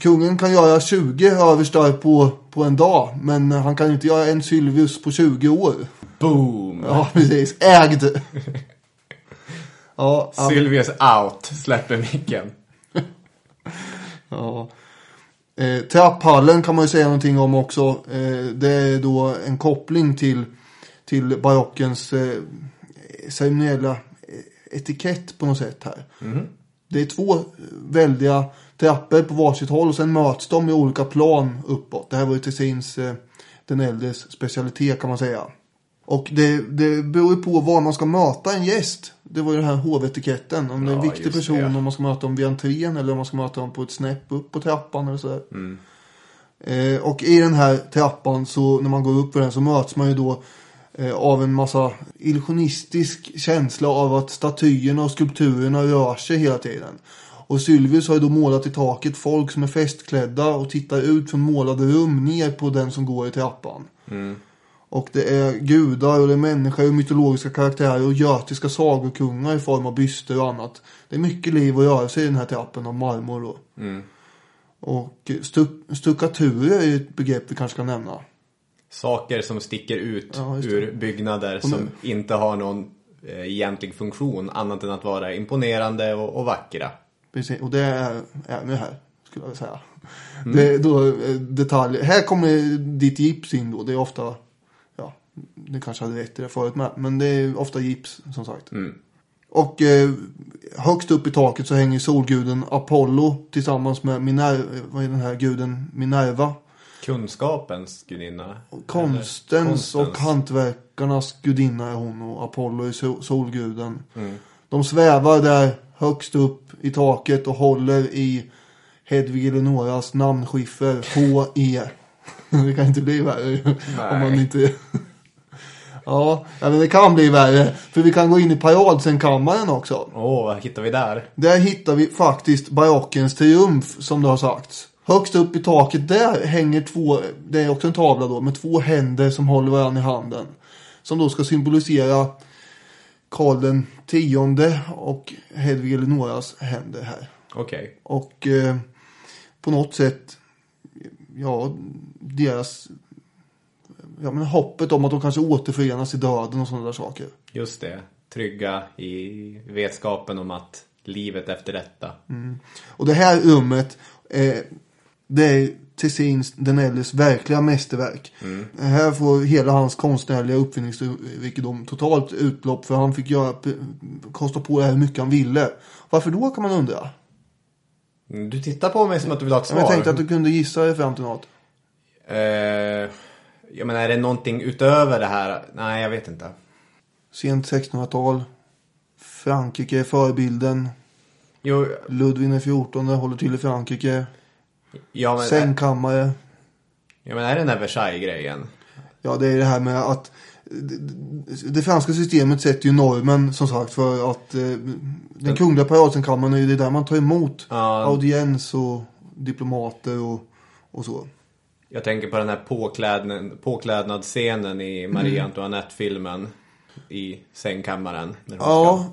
kungen kan göra 20 överstar på, på en dag. Men han kan inte göra en Sylvius på 20 år. Boom! Ja, precis. Ägd. ja, ja, Sylvius out, släpper micken. Ja. Eh, trapphallen kan man ju säga någonting om också. Eh, det är då en koppling till, till barockens eh, ceremoniella eh, etikett på något sätt här. Det är två väldiga trappor på varsitt håll och sen möts de i olika plan uppåt. Det här var ju Tessins, eh, den äldres specialitet kan man säga. Och det, det beror på var man ska möta en gäst. Det var ju den här hovetiketten. Om det är en Ja, viktig person, det. om man ska möta dem vid entrén eller om man ska möta dem på ett snäpp upp på trappan eller sådär. Eh, och i den här trappan så när man går upp för den så möts man ju då eh, av en massa illusionistisk känsla av att statyerna och skulpturerna rör sig hela tiden. Och Sylvius har ju då målat i taket folk som är festklädda och tittar ut från målade rum ner på den som går i trappan. Och det är gudar och det är människor och mytologiska karaktärer och götiska sagokungar i form av byster och annat. Det är mycket liv och rörelse i den här trappen av marmor då. Och stu- stuckaturer är ju ett begrepp vi kanske kan nämna. Saker som sticker ut Ja, ur byggnader som inte har någon eh, egentlig funktion annat än att vara imponerande och, och vackra. Precis, och det är även här, skulle jag säga. Det är då eh, detaljer. Här kommer ditt gips in då. Det är ofta, det kanske hade rätt i det förut med. Men det är ofta gips, som sagt. Och eh, högst upp i taket så hänger solguden Apollo tillsammans med Minerva, vad är den här guden? Minerva. Kunskapens gudinna. Konstens, Eller och hantverkarnas gudinna är hon och Apollo är sol- solguden. De svävar där högst upp i taket och håller i Hedvig Eleonoras namnskiffer H.E. Det kan inte bli värre. Om man inte... ja, men det kan bli värre. För vi kan gå in i paradsenkammaren också. Åh, vad hittar vi där? Där hittar vi faktiskt barockens triumf som det har sagts. Högst upp i taket där hänger två, det är också en tavla då, med två händer som håller varandra i handen. Som då ska symbolisera Karl den tionde och Hedvig Eleonoras händer här. Okej. Och eh, på något sätt, ja, deras, ja men hoppet om att de kanske återförenas i döden och sådana där saker. Just det. Trygga i vetskapen om att livet efter detta. Och det här rummet, eh, det är Tessins den äldres verkliga mästerverk. Här får hela hans konstnärliga uppfinningsrikedom totalt utlopp för han fick göra, kosta på det här hur mycket han ville. Varför då kan man undra? Mm, Du tittar på mig som att du vill ha ett svar. Jag tänkte att du kunde gissa dig fram till något. Eh, jag menar, är det någonting utöver det här? Nej, jag vet inte. Sent 1600-tal. Frankrike är förebilden. Jo, Ludvig den XIV håller till i Frankrike. ja men, Sängkammare. ja, men är det den här Versailles-grejen? Ja, det är det här med att det, det franska systemet sätter ju normen som sagt för att eh, den kungliga paradsenkammaren är ju det där man tar emot Ja. audiens och diplomater och, och så. Jag tänker på den här påklädnad, påklädnadsscenen i Marie Antoinette-filmen. I sängkammaren. När hon Ja,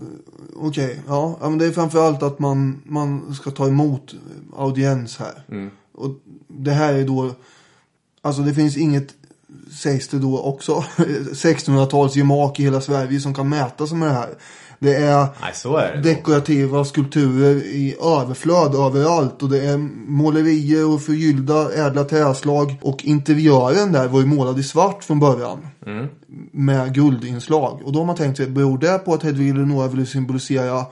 okej. Ja. ja, men det är framförallt att man, man ska ta emot audiens här. Och det här är då, alltså det finns inget, sägs det då också, 1600-tals gemak i hela Sverige som kan mäta sig med det här. Det är. Nej, är det. dekorativa skulpturer i överflöd överallt. Och det är målerier och förgyllda ädla träslag. Och interiören där var ju målad i svart från början. Med guldinslag. Och då har man tänkt sig, beror det på att Hedvig Eleonora ville symbolisera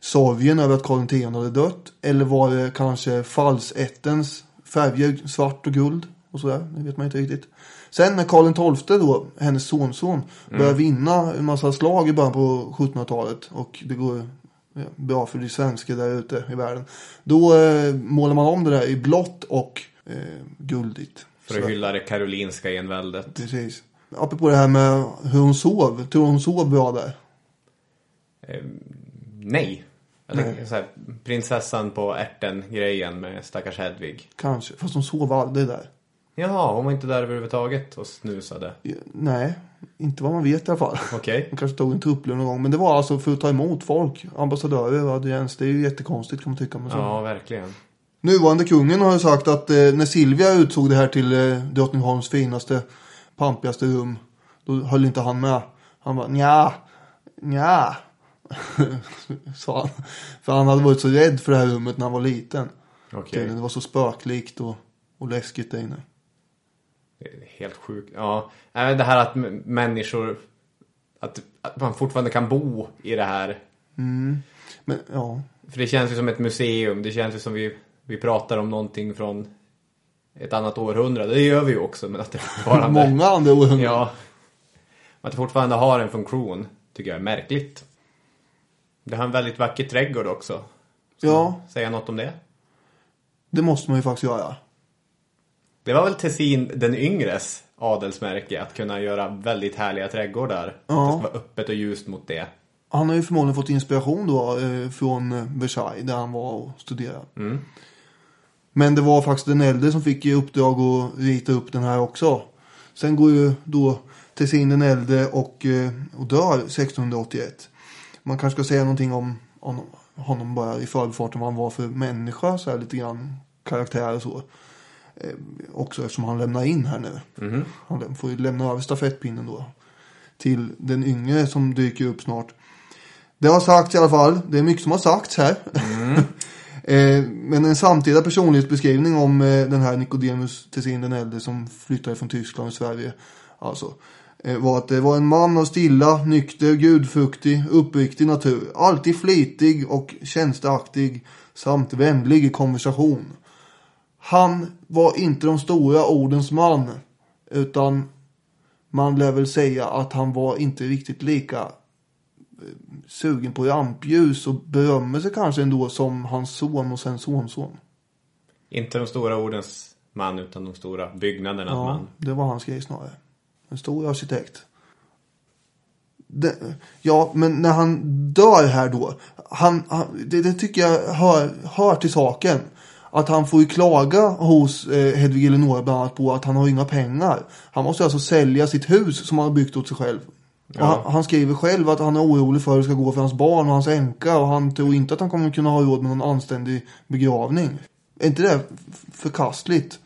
sorgen över att Karl X hade dött? Eller var det kanske falsättens färger, svart och guld? Och sådär, det vet man inte riktigt. Sen när Karl XII då, hennes sonson, börjar vinna en massa slag i början på 1700-talet och det går ja, bra för de svenskar där ute i världen. Då eh, målar man om det där i blått och eh, guldigt. För att hylla det karolinska enväldet. Precis. Apropå det här med hur hon sov. Tror hon sov bra där? Nej. Jag tänker så här, prinsessan på ärten-grejen med stackars Hedvig. Kanske. Fast hon sov aldrig där. Jaha, hon var inte där överhuvudtaget och snusade. Nej, inte vad man vet i alla fall. Okej. Hon kanske tog en tupplur någon gång. Men det var alltså för att ta emot folk. Ambassadörer och audiens. Det är ju jättekonstigt kan man tycka. Men så. Ja, verkligen. Nuvarande kungen har ju sagt att eh, när Silvia utsåg det här till eh, Drottningholms finaste, pampigaste rum. Då höll inte han med. Han var nja, nja. Sa han. För han hade varit så rädd för det här rummet när han var liten. Okej. Det var så spöklikt och, och läskigt där inne. Helt sjukt. Ja, Nej, det här att människor... Att, att man fortfarande kan bo i det här. Men ja, För det känns ju som ett museum. Det känns ju som vi, vi pratar om någonting från ett annat århundrade. Det gör vi ju också. Men att det fortfarande... många andra århundraden. Ja. Att det fortfarande har en funktion tycker jag är märkligt. Det har en väldigt vacker trädgård också. ja, Säga något om det? det måste man ju faktiskt göra. Det var väl Tessin den yngres adelsmärke att kunna göra väldigt härliga trädgårdar. Ja. Att det ska vara öppet och ljust mot det. Han har ju förmodligen fått inspiration då eh, från eh, Versailles där han var och studerade. Men det var faktiskt den äldre som fick i uppdrag att rita upp den här också. Sen går ju då Tessin den äldre och, eh, och dör 1681. Man kanske ska säga någonting om honom, honom bara i förbifarten vad han var för människa så här lite grann karaktär och så. Eh, också eftersom han lämnar in här nu. Han läm- får ju lämna över stafettpinnen då till den yngre som dyker upp snart. Det har sagts i alla fall, det är mycket som har sagts här. Eh, Men en samtida personlighetsbeskrivning om eh, den här Nicodemus Tessin den äldre som flyttade från Tyskland till Sverige. Alltså, eh, var att det var en man av stilla, nykter, gudfruktig, uppriktig natur. Alltid flitig och tjänsteaktig samt vänlig i konversation. Han var inte de stora ordens man. Utan man lär väl säga att han var inte riktigt lika eh, sugen på rampljus och berömmer sig kanske ändå som hans son och sen sonson. Inte de stora ordens man utan de stora byggnadernas Ja, man. det var hans grej snarare. En stor arkitekt. Det, ja, men när han dör här då. Han, han, det, det tycker jag hör, hör till saken. Att han får ju klaga hos eh, Hedvig Eleonora bland annat på att han har inga pengar. Han måste alltså sälja sitt hus som han har byggt åt sig själv. Ja. Han, han skriver själv att han är orolig för hur det ska gå för hans barn och hans änka. Och han tror inte att han kommer kunna ha råd med någon anständig begravning. Är inte det förkastligt?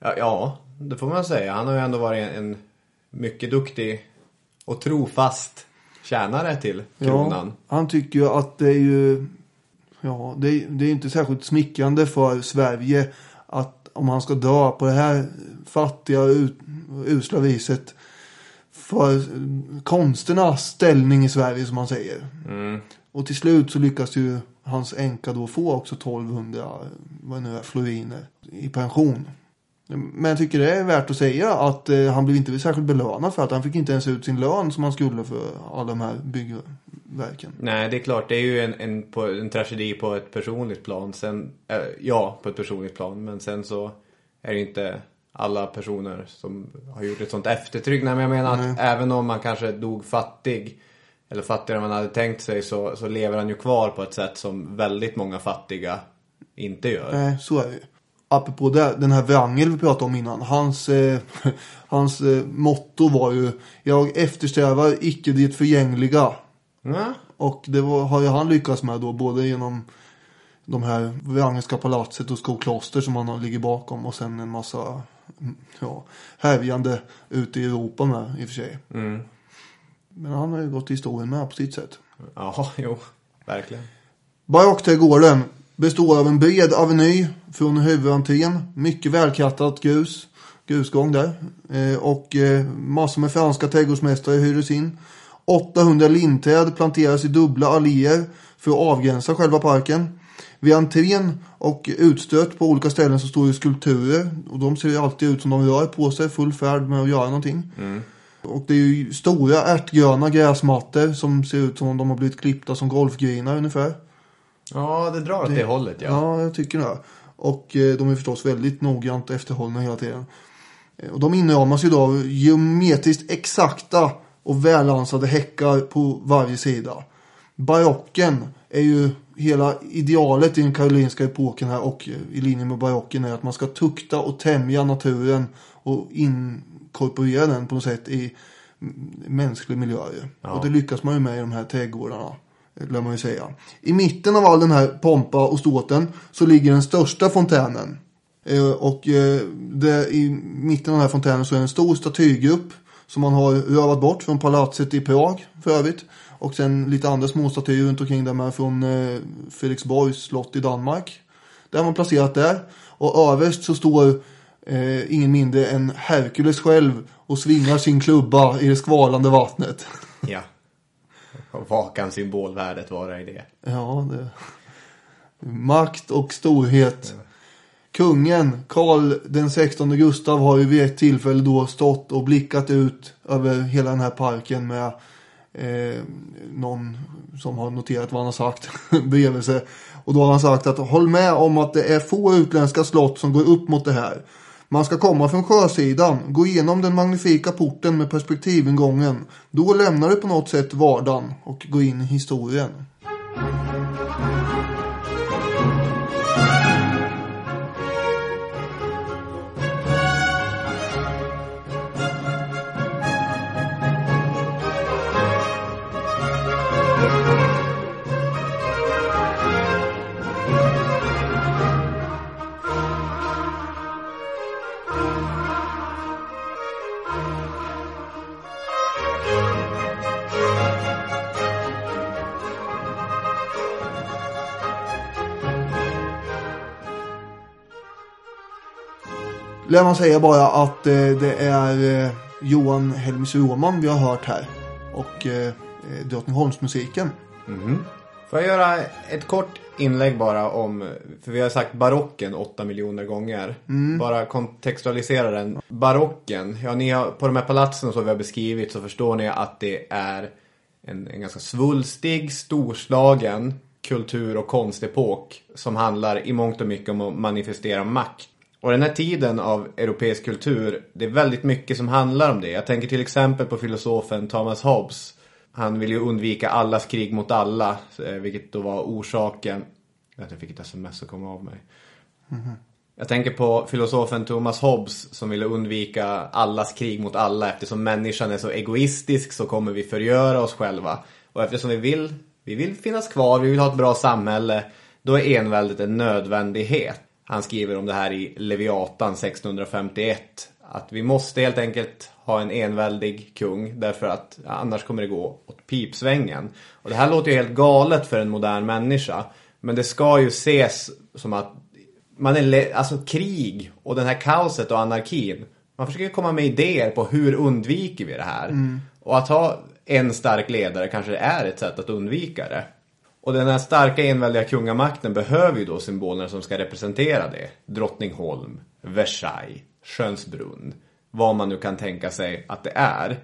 Ja, ja, det får man säga. Han har ju ändå varit en, en mycket duktig och trofast tjänare till kronan. Ja, han tycker ju att det är ju... Ja, det är, det är inte särskilt smickrande för Sverige att om han ska dö på det här fattiga och usla viset för konsternas ställning i Sverige som man säger. Mm. Och till slut så lyckas ju hans änka då få också 1200 vad nu är, floriner i pension. Men jag tycker det är värt att säga att eh, han blev inte särskilt belönad för att han fick inte ens ut sin lön som han skulle för alla de här byggverken. Nej, det är klart. Det är ju en, en, på, en tragedi på ett personligt plan. Sen, eh, ja, på ett personligt plan. Men sen så är det inte alla personer som har gjort ett sånt eftertryck. Nej, men jag menar att även om man kanske dog fattig eller fattigare än man hade tänkt sig så, så lever han ju kvar på ett sätt som väldigt många fattiga inte gör. Nej, så är det ju. Apropå det, den här Wrangel vi pratade om innan. Hans, eh, hans eh, motto var ju Jag eftersträvar icke det förgängliga. Ja, Och det var, har ju han lyckats med då både genom de här Wrangelska palatset och Skokloster som han ligger bakom och sen en massa mm, ja, härjande ute i Europa med i och för sig. mm. Men han har ju gått till historien med på sitt sätt. ja jo, verkligen. Barockträdgården består av en bred aveny från huvudentrén. Mycket välkrattat grus. Grusgång där. Eh, och eh, massor med franska trädgårdsmästare hyrdes in. 800 linträd planteras i dubbla alléer för att avgränsa själva parken. Vid entrén och utstött på olika ställen så står ju skulpturer. Och de ser ju alltid ut som de rör på sig, full färd med att göra någonting. Och det är ju stora ärtgröna gräsmattor som ser ut som om de har blivit klippta som golfgrinar ungefär. Ja, det drar åt det, hållet ja. Ja, jag tycker det. Och eh, de är förstås väldigt noggrant efterhållna hela tiden. Eh, Och de inramas ju då av geometriskt exakta och välansade häckar på varje sida. Barocken är ju hela idealet i den karolinska epoken här och eh, i linje med barocken är att man ska tukta och tämja naturen och inkorporera den på något sätt i mänsklig miljö. Ja. Och det lyckas man ju med i de här trädgårdarna. eh, Lär man ju säga. I mitten av all den här pompa och ståten så ligger den största fontänen. Eh, Och det, i mitten av den här fontänen så är det en stor statygrupp som man har rövat bort från palatset i Prag för övrigt. Och sen lite andra små statyer runt omkring där med från eh, Fredriksborgs slott i Danmark. Det har man placerat där. Och överst så står eh, ingen mindre än Herkules själv och svingar sin klubba i det skvalande vattnet. Ja. Vad kan symbolvärdet vara i det? Ja, det... Makt och storhet. Kungen, Karl den 16 Gustav, har ju vid ett tillfälle då stått och blickat ut över hela den här parken med eh, någon som har noterat vad han har sagt bredvid sig. Och då har han sagt att håll med om att det är få utländska slott som går upp mot det här. Man ska komma från sjösidan, gå igenom den magnifika porten med perspektivingången. Då lämnar du på något sätt vardagen och går in i historien. lär man säga bara att eh, det är eh, Johan Helms Roman vi har hört här. Och eh, eh, Drottningholmsmusiken. Får jag göra ett kort inlägg bara om, för vi har sagt barocken åtta miljoner gånger. Bara kontextualisera den. Barocken, ja ni har, på de här palatsen som vi har beskrivit så förstår ni att det är en, en ganska svulstig, storslagen kultur och konstepok som handlar i mångt och mycket om att manifestera makt. Och den här tiden av europeisk kultur, det är väldigt mycket som handlar om det. Jag tänker till exempel på filosofen Thomas Hobbes. Han vill ju undvika allas krig mot alla, eh, vilket då var orsaken... Jag fick ett sms som kom av mig. Jag tänker på filosofen Thomas Hobbes som ville undvika allas krig mot alla. Eftersom människan är så egoistisk så kommer vi förgöra oss själva. Och eftersom vi vill, vi vill finnas kvar, vi vill ha ett bra samhälle. Då är enväldet en nödvändighet. Han skriver om det här i Leviatan 1651. Att vi måste helt enkelt ha en enväldig kung därför att ja, annars kommer det gå åt pipsvängen. Och det här låter ju helt galet för en modern människa. Men det ska ju ses som att man är alltså krig och den här kaoset och anarkin. Man försöker komma med idéer på hur undviker vi det här. Och att ha en stark ledare kanske är ett sätt att undvika det. Och den här starka enväldiga kungamakten behöver ju då symboler som ska representera det. Drottningholm, Versailles, Skönsbrunn. Vad man nu kan tänka sig att det är.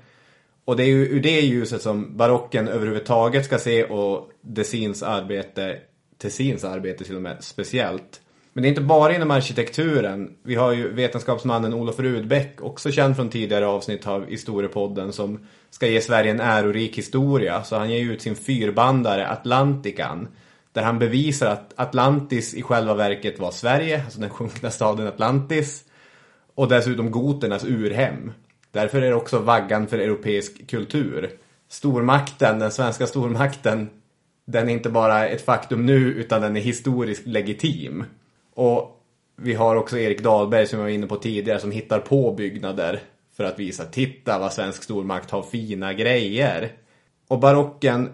Och det är ju ur det ljuset som barocken överhuvudtaget ska se och Dessins arbete, Tessins arbete till och med speciellt. Men det är inte bara inom arkitekturen. Vi har ju vetenskapsmannen Olof Rudbeck, också känd från tidigare avsnitt av Historiepodden, som ska ge Sverige en ärorik historia. Så han ger ut sin fyrbandare Atlantikan. Där han bevisar att Atlantis i själva verket var Sverige, alltså den sjunkna staden Atlantis. Och dessutom goternas urhem. Därför är det också vaggan för europeisk kultur. Stormakten, den svenska stormakten, den är inte bara ett faktum nu utan den är historiskt legitim. Och vi har också Erik Dahlberg som jag var inne på tidigare som hittar på byggnader för att visa, titta vad svensk stormakt har fina grejer. Och barocken,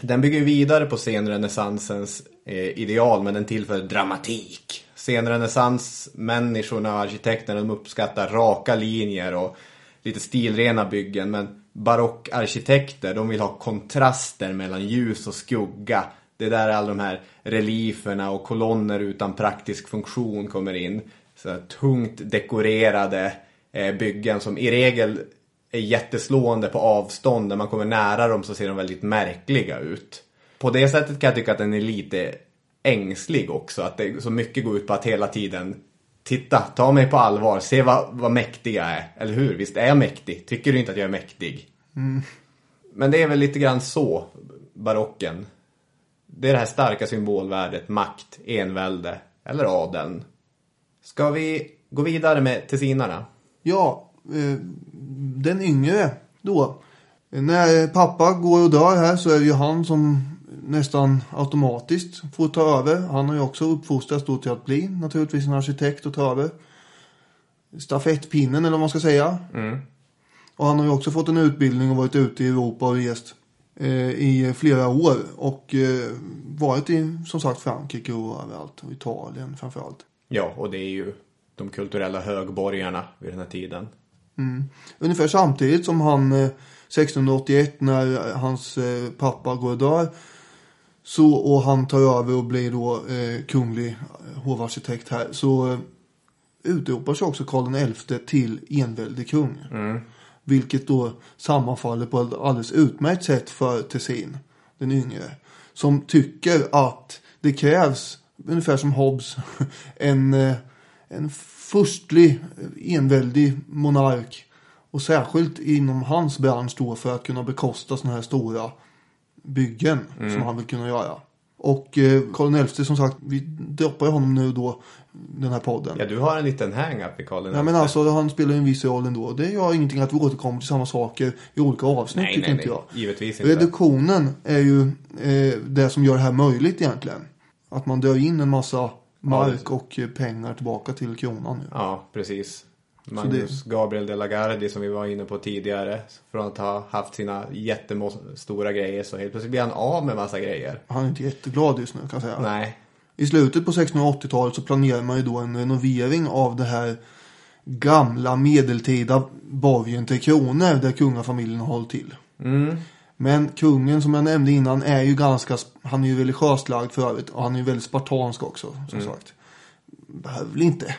den bygger vidare på senrenässansens eh, ideal men den tillför dramatik. Senrenässansmänniskorna och arkitekterna de uppskattar raka linjer och lite stilrena byggen men barockarkitekter de vill ha kontraster mellan ljus och skugga. Det är där alla de här relieferna och kolonner utan praktisk funktion kommer in. Så här tungt dekorerade eh, byggen som i regel är jätteslående på avstånd. När man kommer nära dem så ser de väldigt märkliga ut. På det sättet kan jag tycka att den är lite ängslig också. Att det så mycket går ut på att hela tiden Titta, ta mig på allvar, se vad, vad mäktig jag är. Eller hur? Visst är jag mäktig? Tycker du inte att jag är mäktig? Men det är väl lite grann så, barocken. Det är det här starka symbolvärdet, makt, envälde eller adeln. Ska vi gå vidare med tessinarna? Ja, eh, den yngre då. När pappa går och dör här så är det ju han som nästan automatiskt får ta över. Han har ju också uppfostrats då till att bli naturligtvis en arkitekt och ta över stafettpinnen eller vad man ska säga. Och han har ju också fått en utbildning och varit ute i Europa och rest eh, i flera år. Och eh, varit i som sagt Frankrike och överallt. Och Italien framförallt. Ja, och det är ju de kulturella högborgarna vid den här tiden. Ungefär samtidigt som han eh, 1681 när hans eh, pappa går och dör. Så, och han tar över och blir då eh, kunglig eh, hovarkitekt här. Så eh, utropar sig också Karl XI till enväldig kung. Vilket då sammanfaller på ett alldeles utmärkt sätt för Tessin, den yngre. Som tycker att det krävs, ungefär som Hobbes, en, eh, en förstlig, eh, enväldig monark. Och särskilt inom hans bransch då för att kunna bekosta sådana här stora byggen som han vill kunna göra. Och eh, Karl XI som sagt, vi droppar ju honom nu då, den här podden. Ja, du har en liten hang-up i Karl Ja men alltså han spelar ju en viss roll ändå. Det gör ingenting att vi återkommer till samma saker i olika avsnitt Nej, tycker nej, inte nej. jag. Givetvis inte. Reduktionen är ju eh, det som gör det här möjligt egentligen. Att man drar in en massa mark och eh, pengar tillbaka till kronan. ju. Ja, precis. Magnus Gabriel de la Gardie som vi var inne på tidigare. Från att ha haft sina jättestora grejer så helt plötsligt blir han av med massa grejer. Han är inte jätteglad just nu kan jag säga. Nej. I slutet på 1680-talet så planerar man ju då en renovering av det här gamla medeltida borgen till kronor där kungafamiljen har hållit till. Men kungen som jag nämnde innan är ju ganska, han är ju religiöst lagd för övrigt och han är ju väldigt spartansk också som sagt. Behöver inte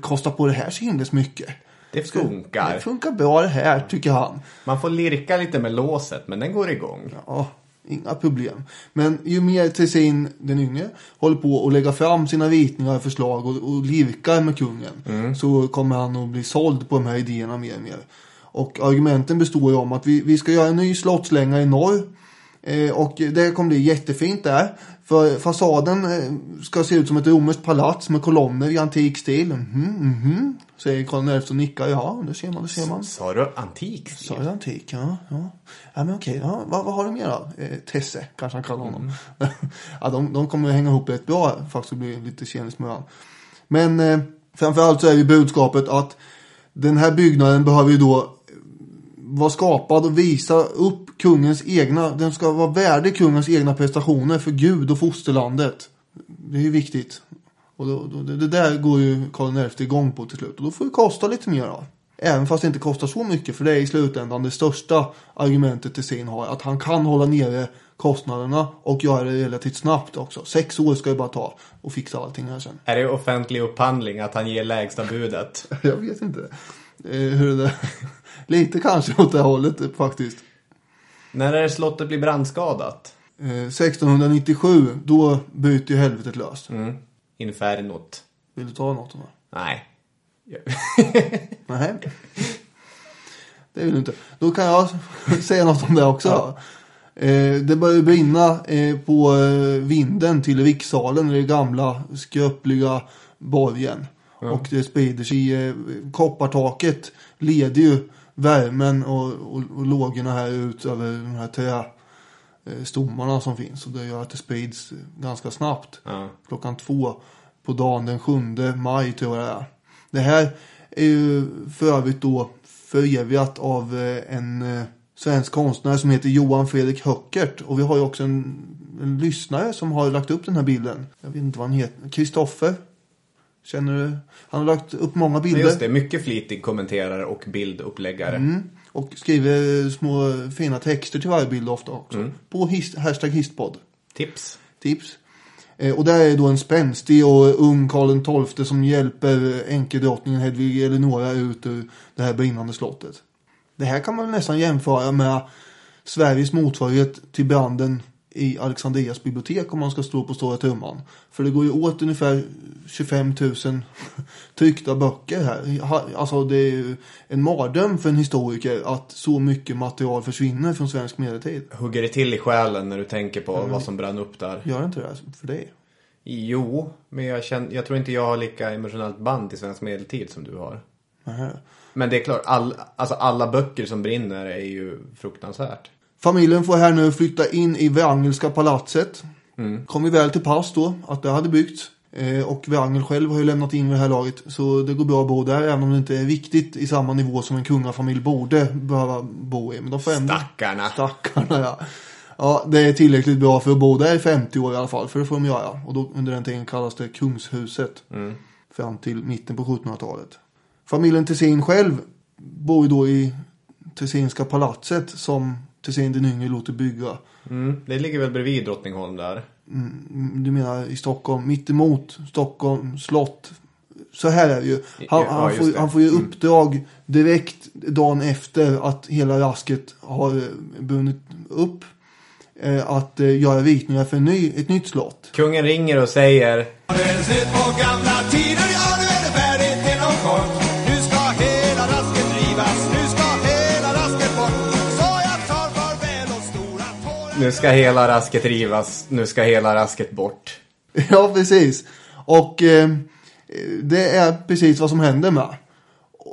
kosta på det här så himla mycket. Det funkar. Det funkar bra det här tycker han. Man får lirka lite med låset, men den går igång. Ja, inga problem. Men ju mer Tessin den yngre håller på att lägga fram sina ritningar och förslag och, och lirkar med kungen så kommer han att bli såld på de här idéerna mer och mer. Och argumenten består ju om att vi, vi ska göra en ny slottslänga i norr. Eh, och det kommer bli jättefint där. För fasaden eh, ska se ut som ett romerskt palats med kolonner i antik stil. Mhm, mhm. Säger Karl XI och nickar. Ja, det ser man, det ser man. Sa du antik? Sa jag antik? Ja, ja. ja men okej. Ja, vad, vad har du mer då? Eh, Tesse, kanske han kallar honom. ja, de, de kommer att hänga ihop rätt bra faktiskt och bli lite tjenis med varandra. Men eh, framförallt så är ju budskapet att den här byggnaden behöver ju då vara skapad och visa upp kungens egna, den ska vara värdig kungens egna prestationer för Gud och fosterlandet. Det är ju viktigt. Och då, då, det där går ju Karl XI igång på till slut. Och då får det kosta lite mer då. Även fast det inte kostar så mycket. För det är i slutändan det största argumentet till sin har. Att han kan hålla nere kostnaderna och göra det relativt snabbt också. Sex år ska det bara ta och fixa allting här sen. Är det offentlig upphandling att han ger lägsta budet? Jag vet inte eh, hur det Lite kanske åt det hållet faktiskt. När är slottet blir brandskadat? Eh, 1697, då bryter ju helvetet löst. Mm. Infernot. Vill du ta något om det? Nej. Nej. Det vill du inte. Då kan jag säga något om det också. Ja. Eh, det börjar brinna eh, på eh, vinden till Rikssalen, det gamla skröpliga borgen. Och det sprider sig. i Eh, koppartaket leder ju värmen och, och, och lågorna här ut över de här trä eh, som finns. Och det gör att det sprids ganska snabbt. Ja. Klockan två på dagen den 7 maj tror jag det är. Det här är ju för övrigt då förevigat av eh, en eh, svensk konstnär som heter Johan Fredrik Höckert. Och vi har ju också en, en lyssnare som har lagt upp den här bilden. Jag vet inte vad han heter. Kristoffer. Känner du? Han har lagt upp många bilder. Just det, mycket flitig kommenterare och bilduppläggare. Mm. Och skriver små fina texter till varje bild ofta också. På his, hashtag histpodd. Tips. Tips. Eh, och där är då en spänstig och ung Karl XII som hjälper enkedrottningen Hedvig Eleonora ut ur det här brinnande slottet. Det här kan man nästan jämföra med Sveriges motsvarighet till branden i Alexandrias bibliotek om man ska stå på stora trumman. För det går ju åt ungefär 25 000 tryckta böcker här. Alltså det är ju en mardröm för en historiker att så mycket material försvinner från svensk medeltid. Hugger det till i själen när du tänker på vad som brann upp där? Gör inte det för dig? Jo, men jag, känner, jag tror inte jag har lika emotionellt band till svensk medeltid som du har. Nähä. Men det är klart, all, alltså alla böcker som brinner är ju fruktansvärt. Familjen får här nu flytta in i Wrangelska palatset. Kom ju väl till pass då att det hade byggts. Eh, och Wrangel själv har ju lämnat in vid det här laget. Så det går bra att bo där även om det inte är viktigt i samma nivå som en kungafamilj borde behöva bo i. Men de får ändå... Stackarna. Stackarna ja. Ja, det är tillräckligt bra för att bo där i 50 år i alla fall. För det får de göra. Och då, under den tiden kallas det Kungshuset. Fram till mitten på 1700-talet. Familjen Tessin själv bor ju då i Tessinska palatset som Tessin den yngre låter bygga. Mm, det ligger väl bredvid Drottningholm där. Mm, Du menar i Stockholm, mitt emot Stockholm slott. Så här är det ju. Han, Ja, han, får, det. han får ju uppdrag direkt dagen efter att hela rasket har eh, brunnit upp. eh, Att eh, göra ritningar för en ny, ett nytt slott. Kungen ringer och säger Har du sett på gamla Nu ska hela rasket rivas, nu ska hela rasket bort. Ja, precis. Och eh, det är precis vad som händer med.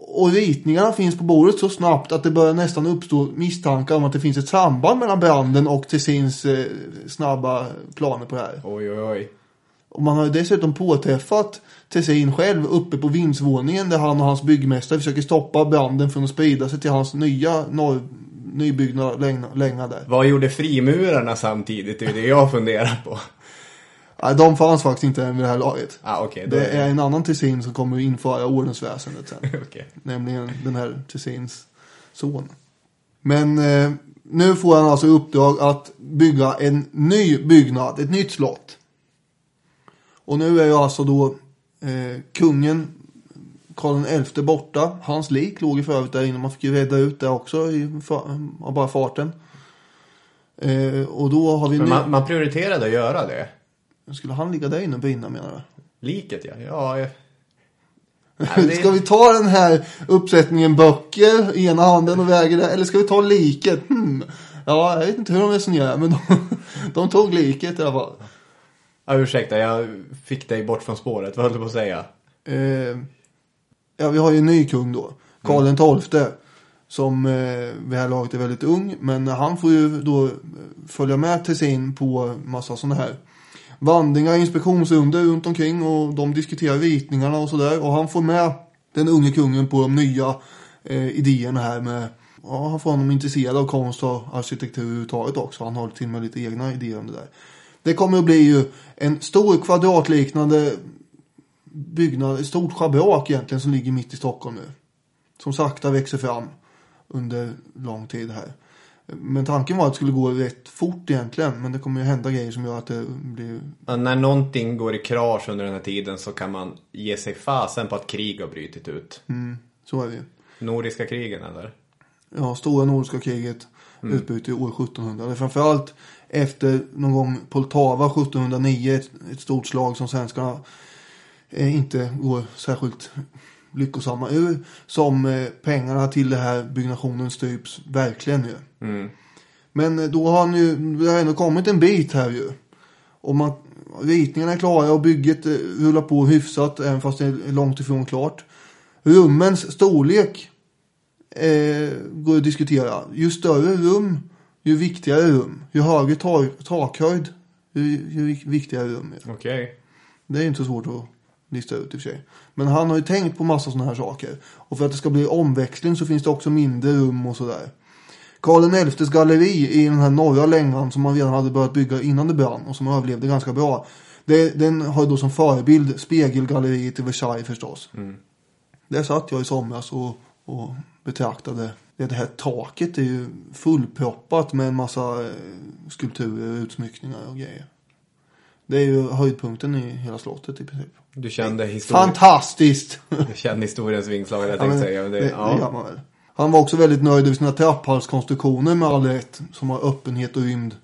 Och ritningarna finns på bordet så snabbt att det börjar nästan uppstå misstankar om att det finns ett samband mellan branden och Tessins eh, snabba planer på det här. Oj, oj, oj. Och man har ju dessutom påträffat Tessin själv uppe på vindsvåningen där han och hans byggmästare försöker stoppa branden från att sprida sig till hans nya norr, nybyggda länga, där. Vad gjorde frimurarna samtidigt? Det är det jag funderar på. Nej, de fanns faktiskt inte än vid det här laget. Ah, då Det är en annan Tessin som kommer införa ordensväsendet sen. Okej. Nämligen den här Tessins son. Men eh, nu får han alltså uppdrag att bygga en ny byggnad, ett nytt slott. Och nu är ju alltså då eh, kungen Karl XI borta. Hans lik låg ju för övrigt där inne. Man fick ju rädda ut det också i, av bara farten. Eh, och då har vi nu... man, man prioriterade att göra det. Skulle han ligga där inne och brinna menar du? Liket ja. Ja, jag... Nej, Ska vi ta den här uppsättningen böcker i ena handen och väga det? Eller ska vi ta liket? Hmm. Ja, jag vet inte hur de resonerar, men de, de tog liket i alla fall. Ja, ursäkta, jag fick dig bort från spåret. Vad höll du på att säga? Eh, ja, vi har ju en ny kung då. Karl XII. Som eh, vid det här laget är väldigt ung. Men han får ju då eh, följa med Tessin på massa sådana här vandringar, inspektionsrunder runt omkring. Och de diskuterar ritningarna och sådär. Och han får med den unge kungen på de nya eh, idéerna här med Ja, han får honom intresserad av konst och arkitektur överhuvudtaget också. Han har till och med lite egna idéer om det där. Det kommer att bli ju en stor kvadratliknande byggnad, ett stort schabrak egentligen som ligger mitt i Stockholm nu. Som sakta växer fram under lång tid här. Men tanken var att det skulle gå rätt fort egentligen. Men det kommer ju hända grejer som gör att det blir... Ja, när någonting går i krasch under den här tiden så kan man ge sig fasen på att krig har brutit ut. Mm, så är det ju. Nordiska krigen eller? Ja, stora nordiska kriget utbryter år 1700. Det är framförallt efter någon gång Poltava 1709, ett, ett stort slag som svenskarna inte går särskilt lyckosamma ur. Som eh, pengarna till det här byggnationen stryps verkligen ju. Men eh, då har han ju, det har ändå kommit en bit här ju. Och man, ritningarna är klara och bygget eh, rullar på hyfsat även fast det är långt ifrån klart. Rummens storlek eh, går att diskutera. Ju större rum, ju viktigare rum. Ju högre ta- takhöjd, ju, ju vik- viktigare rum. Okej. Det är inte så svårt att lista ut i och för sig. Men han har ju tänkt på massa sådana här saker. Och för att det ska bli omväxling så finns det också mindre rum och sådär. Karl XIs galleri i den här norra längan som man redan hade börjat bygga innan det brann och som överlevde ganska bra. Det, den har då som förebild spegelgalleriet i Versailles förstås. Där satt jag i somras och, och betraktade. Det, det här taket är ju fullproppat med en massa eh, skulpturer, utsmyckningar och grejer. Det är ju höjdpunkten i hela slottet i princip. Du kände, historien, Fantastiskt! du kände historiens vingslag, jag Ja, tänkte men säga. Men det, det, ja. det gör man väl. Han var också väldigt nöjd över sina trapphallskonstruktioner med all rätt. Som har öppenhet och rymd.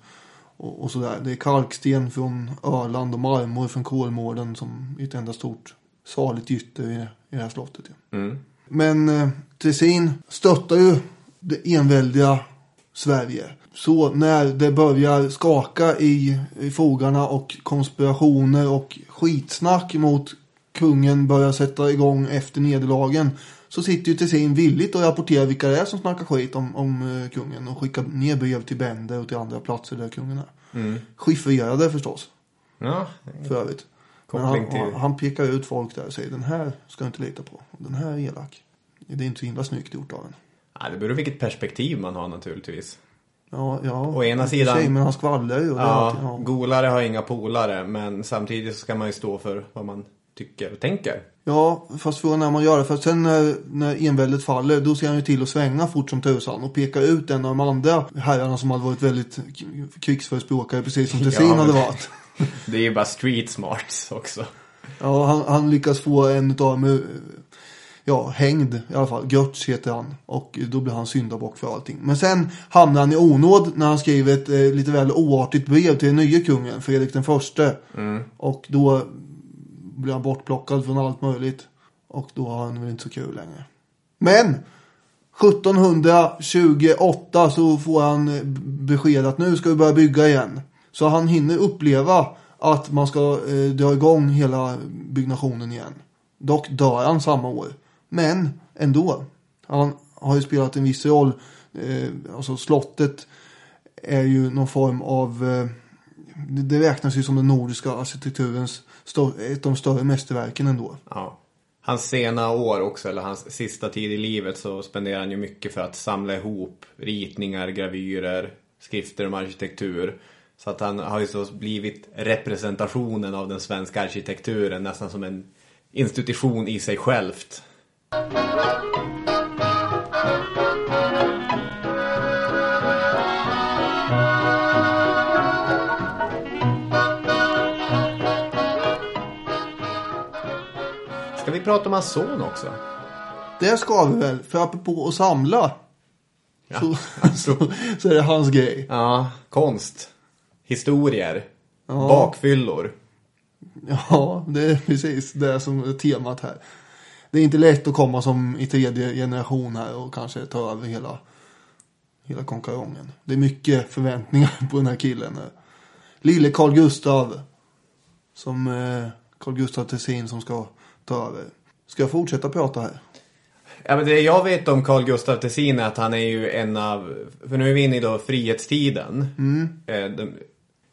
Och, och sådär. Det är kalksten från Öland och marmor från Kolmården som är ett enda stort saligt gytter i, i det här slottet. Ja. Mm. Men eh, Tessin stöttar ju det enväldiga Sverige. Så när det börjar skaka i, i fogarna och konspirationer och skitsnack mot kungen börjar sätta igång efter nederlagen. Så sitter ju Tessin villigt och rapporterar vilka det är som snackar skit om, om eh, kungen. Och skickar ner brev till Bender och till andra platser där kungen är. Mm. Chiffrerade förstås, Ja, för övrigt. Han, till- han pekar ut folk där och säger den här ska du inte lita på. Den här är elak. Det är inte så himla snyggt gjort av en. ja, det beror på vilket perspektiv man har naturligtvis. Ja, ja. Å ena sidan- sig, men han skvallrar ju. Ja, alltid- ja. golare har inga polare, men samtidigt så ska man ju stå för vad man tycker och tänker. ja, fast frågan är när man gör det. För sen när, när enväldet faller, då ser han ju till att svänga fort som tusan. Och peka ut en av de andra herrarna som hade varit väldigt krigsförespråkare, precis som Tessin Ja, hade varit. Det är ju bara street smarts också. Ja, han, han lyckas få en av dem ja, hängd i alla fall. Götz heter han. Och då blir han syndabock för allting. Men sen hamnar han i onåd när han skriver ett eh, lite väl oartigt brev till den nye kungen, Fredrik den förste. Och då blir han bortplockad från allt möjligt. Och då har han väl inte så kul längre. Men 1728 så får han besked att nu ska vi börja bygga igen. Så han hinner uppleva att man ska eh, dra igång hela byggnationen igen. Dock dör han samma år. Men ändå. Han har ju spelat en viss roll. Eh, alltså slottet är ju någon form av... Eh, det, räknas ju som den nordiska arkitekturens ett av de större mästerverken ändå. Ja. Hans sena år också, eller hans sista tid i livet, så spenderar han ju mycket för att samla ihop ritningar, gravyrer, skrifter om arkitektur. Så att han har ju så blivit representationen av den svenska arkitekturen nästan som en institution i sig självt. Ska vi prata om hans son också? Det ska vi väl, för apropå att samla. Ja, Så, så, så är det hans grej. Ja, konst. Historier. Bakfyllor. Ja, det är precis det som är temat här. Det är inte lätt att komma som i tredje generation här och kanske ta över hela, hela konkarongen. Det är mycket förväntningar på den här killen. Lille Carl Gustav. Som eh, Carl Gustav Tessin som ska ta över. Ska jag fortsätta prata här? Ja, men det jag vet om Carl Gustaf Tessin är att han är ju en av, för nu är vi inne i då frihetstiden. Eh, den-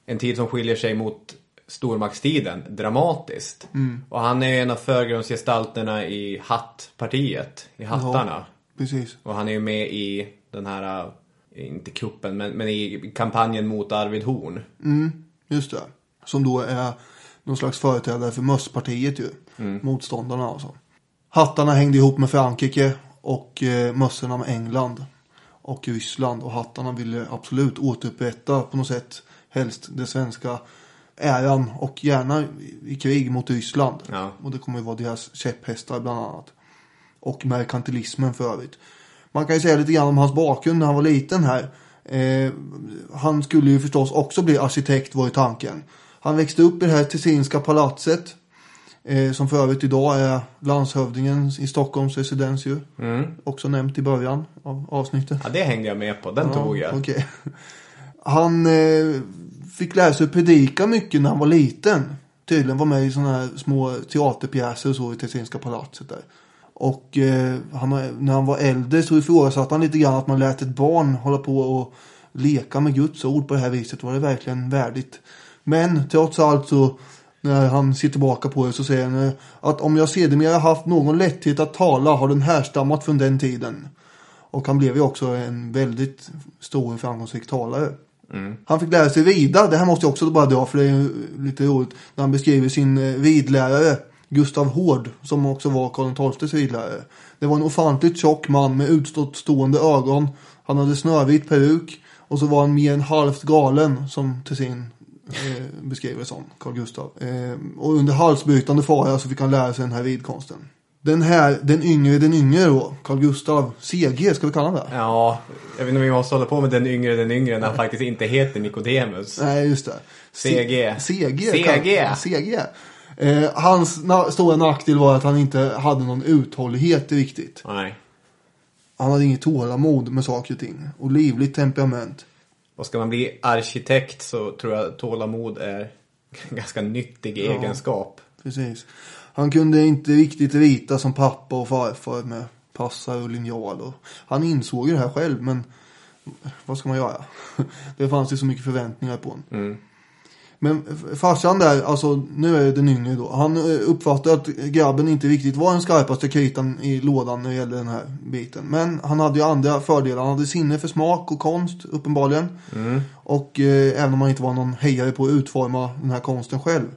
En tid som skiljer sig mot stormaktstiden dramatiskt. Och han är ju en av förgrundsgestalterna i Hattpartiet, i Hattarna. Precis. Och han är ju med i den här, eh, inte kuppen, men, men i kampanjen mot Arvid Horn. Just det. Som då är någon slags företrädare för mösspartiet ju. Motståndarna alltså. Hattarna hängde ihop med Frankrike och eh, mössorna med England och Ryssland. Och hattarna ville absolut återupprätta på något sätt helst det svenska äran och gärna i- krig mot Ryssland. Ja. Och det kommer ju vara deras käpphästar bland annat. Och merkantilismen för övrigt. Man kan ju säga lite grann om hans bakgrund när han var liten här. Eh, han skulle ju förstås också bli arkitekt var ju tanken. Han växte upp i det här Tessinska palatset. Eh, som för övrigt idag är landshövdingen i Stockholms residens ju. Också nämnt i början av avsnittet. Ja, det hängde jag med på. Den tog jag. okej. Han eh, fick lära sig att predika mycket när han var liten. Tydligen var med i sådana här små teaterpjäser och så i Tessinska palatset där. Och eh, han, när han var äldre så ifrågasatte han lite grann att man lät ett barn hålla på och leka med Guds ord på det här viset. Var det verkligen värdigt? Men trots allt så när han ser tillbaka på det så säger han eh, att om jag sedermera haft någon lätthet att tala har den härstammat från den tiden. Och han blev ju också en väldigt stor och framgångsrik talare. Han fick lära sig rida. Det här måste jag också bara dra för det är lite roligt. När han beskriver sin eh, ridlärare Gustav Hård som också var Karl XIIs ridlärare. Det var en ofantligt tjock man med utstående ögon. Han hade snövit peruk. Och så var han mer än halvt galen som Tessin eh, beskriver det som, Carl Gustav. Eh, och under halsbrytande fara så fick han lära sig den här ridkonsten. Den här, den yngre, den yngre då, Carl Gustav CG, ska vi kalla det? Ja, jag vet inte om vi måste hålla på med den yngre, den yngre när han faktiskt inte heter Nikodemus. Nej, just det. CG. CG. CG. CG. Eh, hans na- stora nackdel var att han inte hade någon uthållighet riktigt. Nej. Han hade inget tålamod med saker och ting. Och livligt temperament. Och ska man bli arkitekt så tror jag tålamod är en ganska nyttig egenskap. Precis. Han kunde inte riktigt rita som pappa och farfar med passar och linjal. Och han insåg ju det här själv, men vad ska man göra? Det fanns ju så mycket förväntningar på honom. Men f- farsan där, alltså nu är det den yngre då. Han eh, uppfattade att grabben inte riktigt var den skarpaste kritan i lådan när det gällde den här biten. Men han hade ju andra fördelar. Han hade sinne för smak och konst uppenbarligen. Och eh, även om han inte var någon hejare på att utforma den här konsten själv.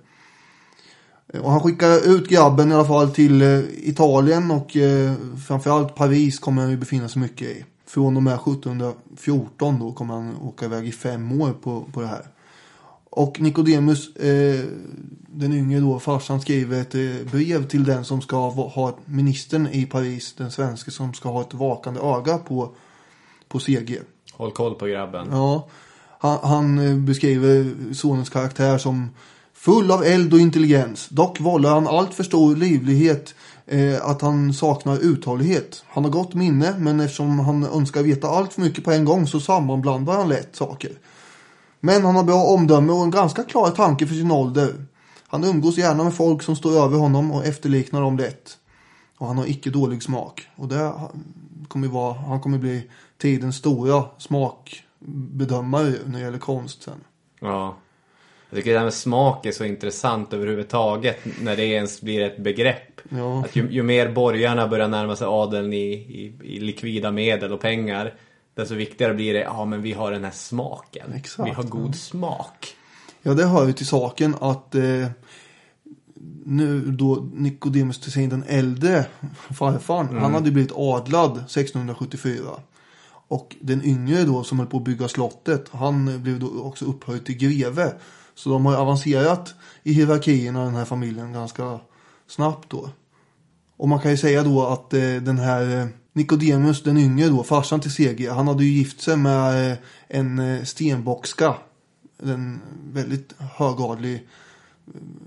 Och han skickar ut grabben i alla fall till eh, Italien och eh, framförallt Paris kommer han ju befinna sig mycket i. Från och med 1714 då kommer han åka iväg i fem år på, på det här. Och Nikodemus, eh, den yngre då, farsan skriver ett eh, brev till den som ska ha ministern i Paris, den svenske som ska ha ett vakande öga på, på CG. Håll koll på grabben. Ja, han, han eh, beskriver sonens karaktär som full av eld och intelligens. Dock vållar han allt för stor livlighet eh, att han saknar uthållighet. Han har gott minne, men eftersom han önskar veta allt för mycket på en gång så sammanblandar han lätt saker. Men han har bra omdöme och en ganska klar tanke för sin ålder. Han umgås gärna med folk som står över honom och efterliknar dem lätt. Och han har icke dålig smak. Och det kommer ju vara, han kommer bli tidens stora smakbedömare när det gäller konst sen. Ja. Jag tycker det här med smak är så intressant överhuvudtaget när det ens blir ett begrepp. Ja. Att ju, ju mer borgarna börjar närma sig adeln i, i, i likvida medel och pengar desto viktigare blir det, ja men vi har den här smaken. Exakt, vi har god smak. Ja, det hör ju till saken att eh, nu då Nicodemus Tessin den äldre, farfaren, han hade blivit adlad 1674. Och den yngre då som höll på att bygga slottet, han blev då också upphöjd till greve. Så de har ju avancerat i hierarkierna den här familjen ganska snabbt då. Och man kan ju säga då att eh, den här eh, Nicodemus den yngre då, farsan till CG, han hade ju gift sig med eh, en eh, stenbockska. En väldigt högadlig eh,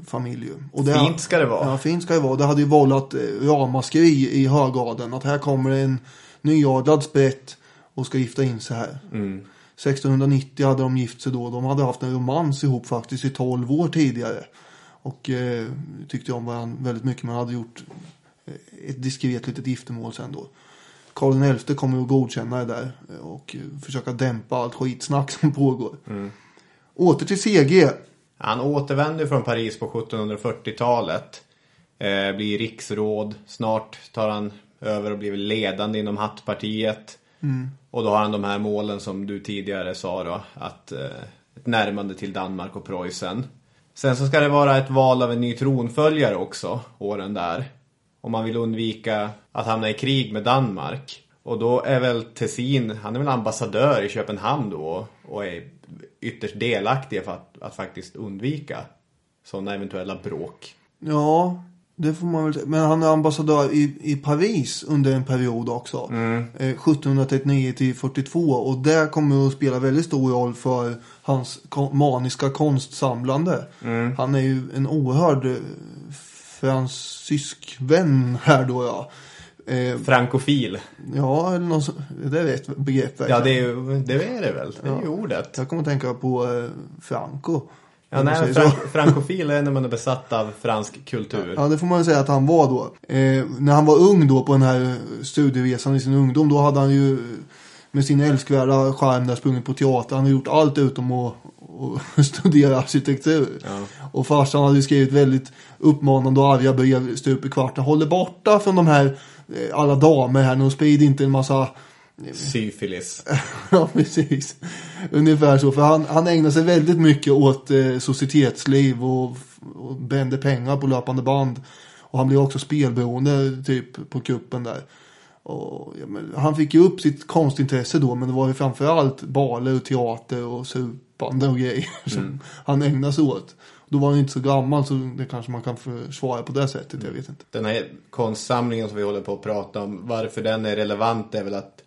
familj. Och det- Fint ska det vara. Ja, fint ska det vara. Det hade ju vållat eh, ramaskri i högadeln. Att här kommer en nyadlad sprätt och ska gifta in sig här. 1690 hade de gift sig då. De hade haft en romans ihop faktiskt i 12 år tidigare. Och eh, tyckte om varandra väldigt mycket. Man hade gjort eh, ett diskret litet giftermål sen då. Karl XI kommer att godkänna det där och eh, försöka dämpa allt skitsnack som pågår. Åter till CG. Han återvänder från Paris på 1740-talet. Eh, blir riksråd. Snart tar han över och blir ledande inom hattpartiet. Och då har han de här målen som du tidigare sa då. Att eh, ett närmande till Danmark och Preussen. Sen så ska det vara ett val av en ny tronföljare också, åren där. Om man vill undvika att hamna i krig med Danmark. Och då är väl Tessin, han är väl ambassadör i Köpenhamn då och är ytterst delaktig för att, att faktiskt undvika sådana eventuella bråk. Ja, det får man väl. Men han är ambassadör i, i Paris under en period också. Eh, 1739 till 42. Och det kommer att spela väldigt stor roll för hans maniska konstsamlande. Han är ju en oerhörd eh, fransysk vän här då ja. Eh, Frankofil. ja, eller någon, det är ett begrepp Ja, verkligen. det är, det är det väl. Det är ju ordet. Jag kommer att tänka på eh, Franco. Ja, nej, frank, frankofil är när man är besatt av fransk kultur. Ja, det får man ju säga att han var då. Eh, när han var ung då på den här studieresan i sin ungdom, då hade han ju med sin älskvärda charm där sprungit på teater. Han har gjort allt utom att, att studera arkitektur. Och farsan hade ju skrivit väldigt uppmanande och arga brev stup i kvarten. Håll er borta från de här, eh, alla damer här nu och sprid inte en massa Syfilis. Ja, precis. Ungefär så. För han, han ägnar sig väldigt mycket åt eh, societetsliv och, och brände pengar på löpande band. Och han blev också spelberoende typ på kuppen där. Och, ja, han fick ju upp sitt konstintresse då, men det var ju framförallt baler och teater och supande och grejer som han ägnade sig åt. Då var han inte så gammal så det kanske man kan försvara på det sättet, jag vet inte. Den här konstsamlingen som vi håller på att prata om, varför den är relevant är väl att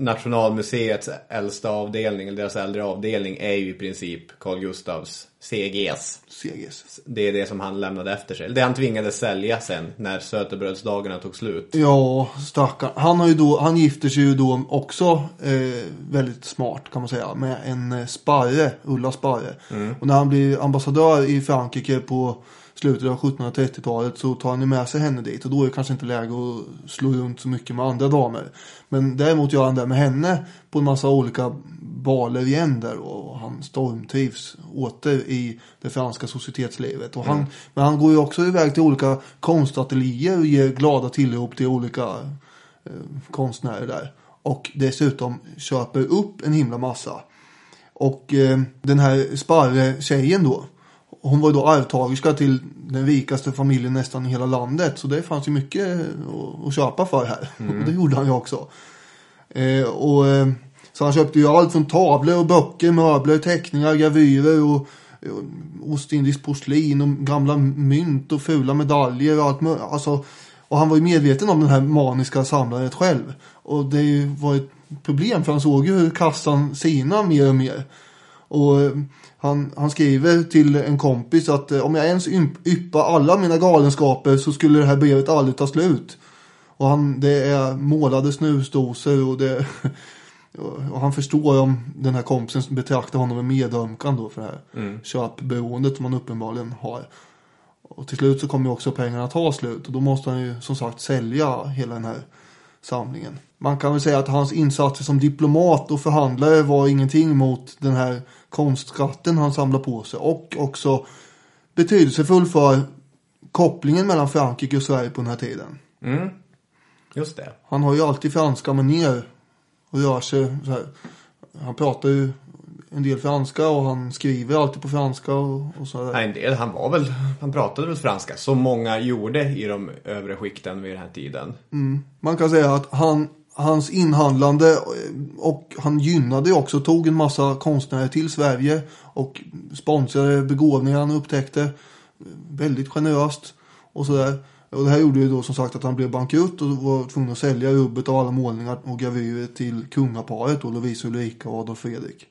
Nationalmuseets äldsta avdelning, eller deras äldre avdelning, är ju i princip Carl Gustavs CGs. CGs. Det är det som han lämnade efter sig. Det han tvingades sälja sen när sötebrödsdagarna tog slut. Ja, stackarn. Han, har ju då, han gifter sig ju då också eh, väldigt smart kan man säga med en eh, Sparre, Ulla Sparre. Och när han blir ambassadör i Frankrike på slutet av 1730-talet så tar han ju med sig henne dit. Och då är det kanske inte läge att slå runt så mycket med andra damer. Men däremot gör han det med henne på en massa olika baler igen där. Och han stormtrivs åter i det franska societetslivet. Och han, Men han går ju också iväg till olika konstateljéer och ger glada tillrop till olika eh, konstnärer där. Och dessutom köper upp en himla massa. Och eh, den här Sparre-tjejen då. Hon var då arvtagerska till den rikaste familjen nästan i hela landet. Så det fanns ju mycket att, att köpa för här. Och det gjorde han ju också. Eh, och, eh, så han köpte ju allt från tavlor och böcker, möbler, teckningar, gravyrer och, och ostindiskt porslin och gamla mynt och fula medaljer och allt möjligt. Alltså, och han var ju medveten om den här maniska samlandet själv. Och det var ett problem för han såg ju hur kassan sina mer och mer. Och eh, han, han skriver till en kompis att eh, om jag ens yppar alla mina galenskaper så skulle det här brevet aldrig ta slut. Och han, det är målade snusdosor och det... Och han förstår om den här kompisen betraktar honom med medömkan då för det här köpberoendet som han uppenbarligen har. Och till slut så kommer ju också pengarna ta slut och då måste han ju som sagt sälja hela den här samlingen. Man kan väl säga att hans insatser som diplomat och förhandlare var ingenting mot den här konstskatten han samlar på sig och också betydelsefull för kopplingen mellan Frankrike och Sverige på den här tiden. Just det. Han har ju alltid franska manér och rör sig så här. Han pratar ju en del franska och han skriver alltid på franska och, och så här. Nej, en del, han var väl, han pratade väl franska. Som många gjorde i de övre skikten vid den här tiden. Man kan säga att han, hans inhandlande och han gynnade också, tog en massa konstnärer till Sverige och sponsrade begåvningar han upptäckte. Väldigt generöst och sådär. Och det här gjorde ju då som sagt att han blev bankrutt och var tvungen att sälja rubbet av alla målningar och gravyrer till kungaparet då, Lovisa Ulrika och Adolf Fredrik.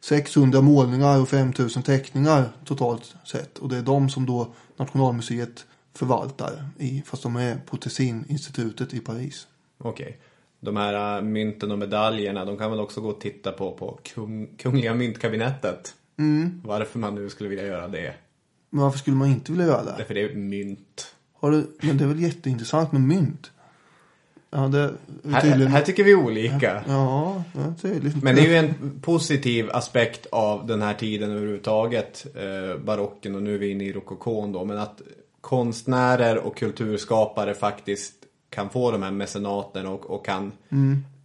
600 målningar och 5000 teckningar totalt sett. Och det är de som då Nationalmuseet förvaltar i, fast de är på Tessininstitutet i Paris. Okej. De här äh, mynten och medaljerna, de kan väl också gå och titta på på kung, Kungliga myntkabinettet. Varför man nu skulle vilja göra det. Men varför skulle man inte vilja göra det? Därför det är mynt. Har du, men det är väl jätteintressant med mynt? Ja, det är Här, här tycker vi olika. Ja, är tydligt. Men det är ju en positiv aspekt av den här tiden överhuvudtaget. Eh, barocken och nu är vi inne i rokokon då. Men att konstnärer och kulturskapare faktiskt kan få de här mecenaterna och, och kan...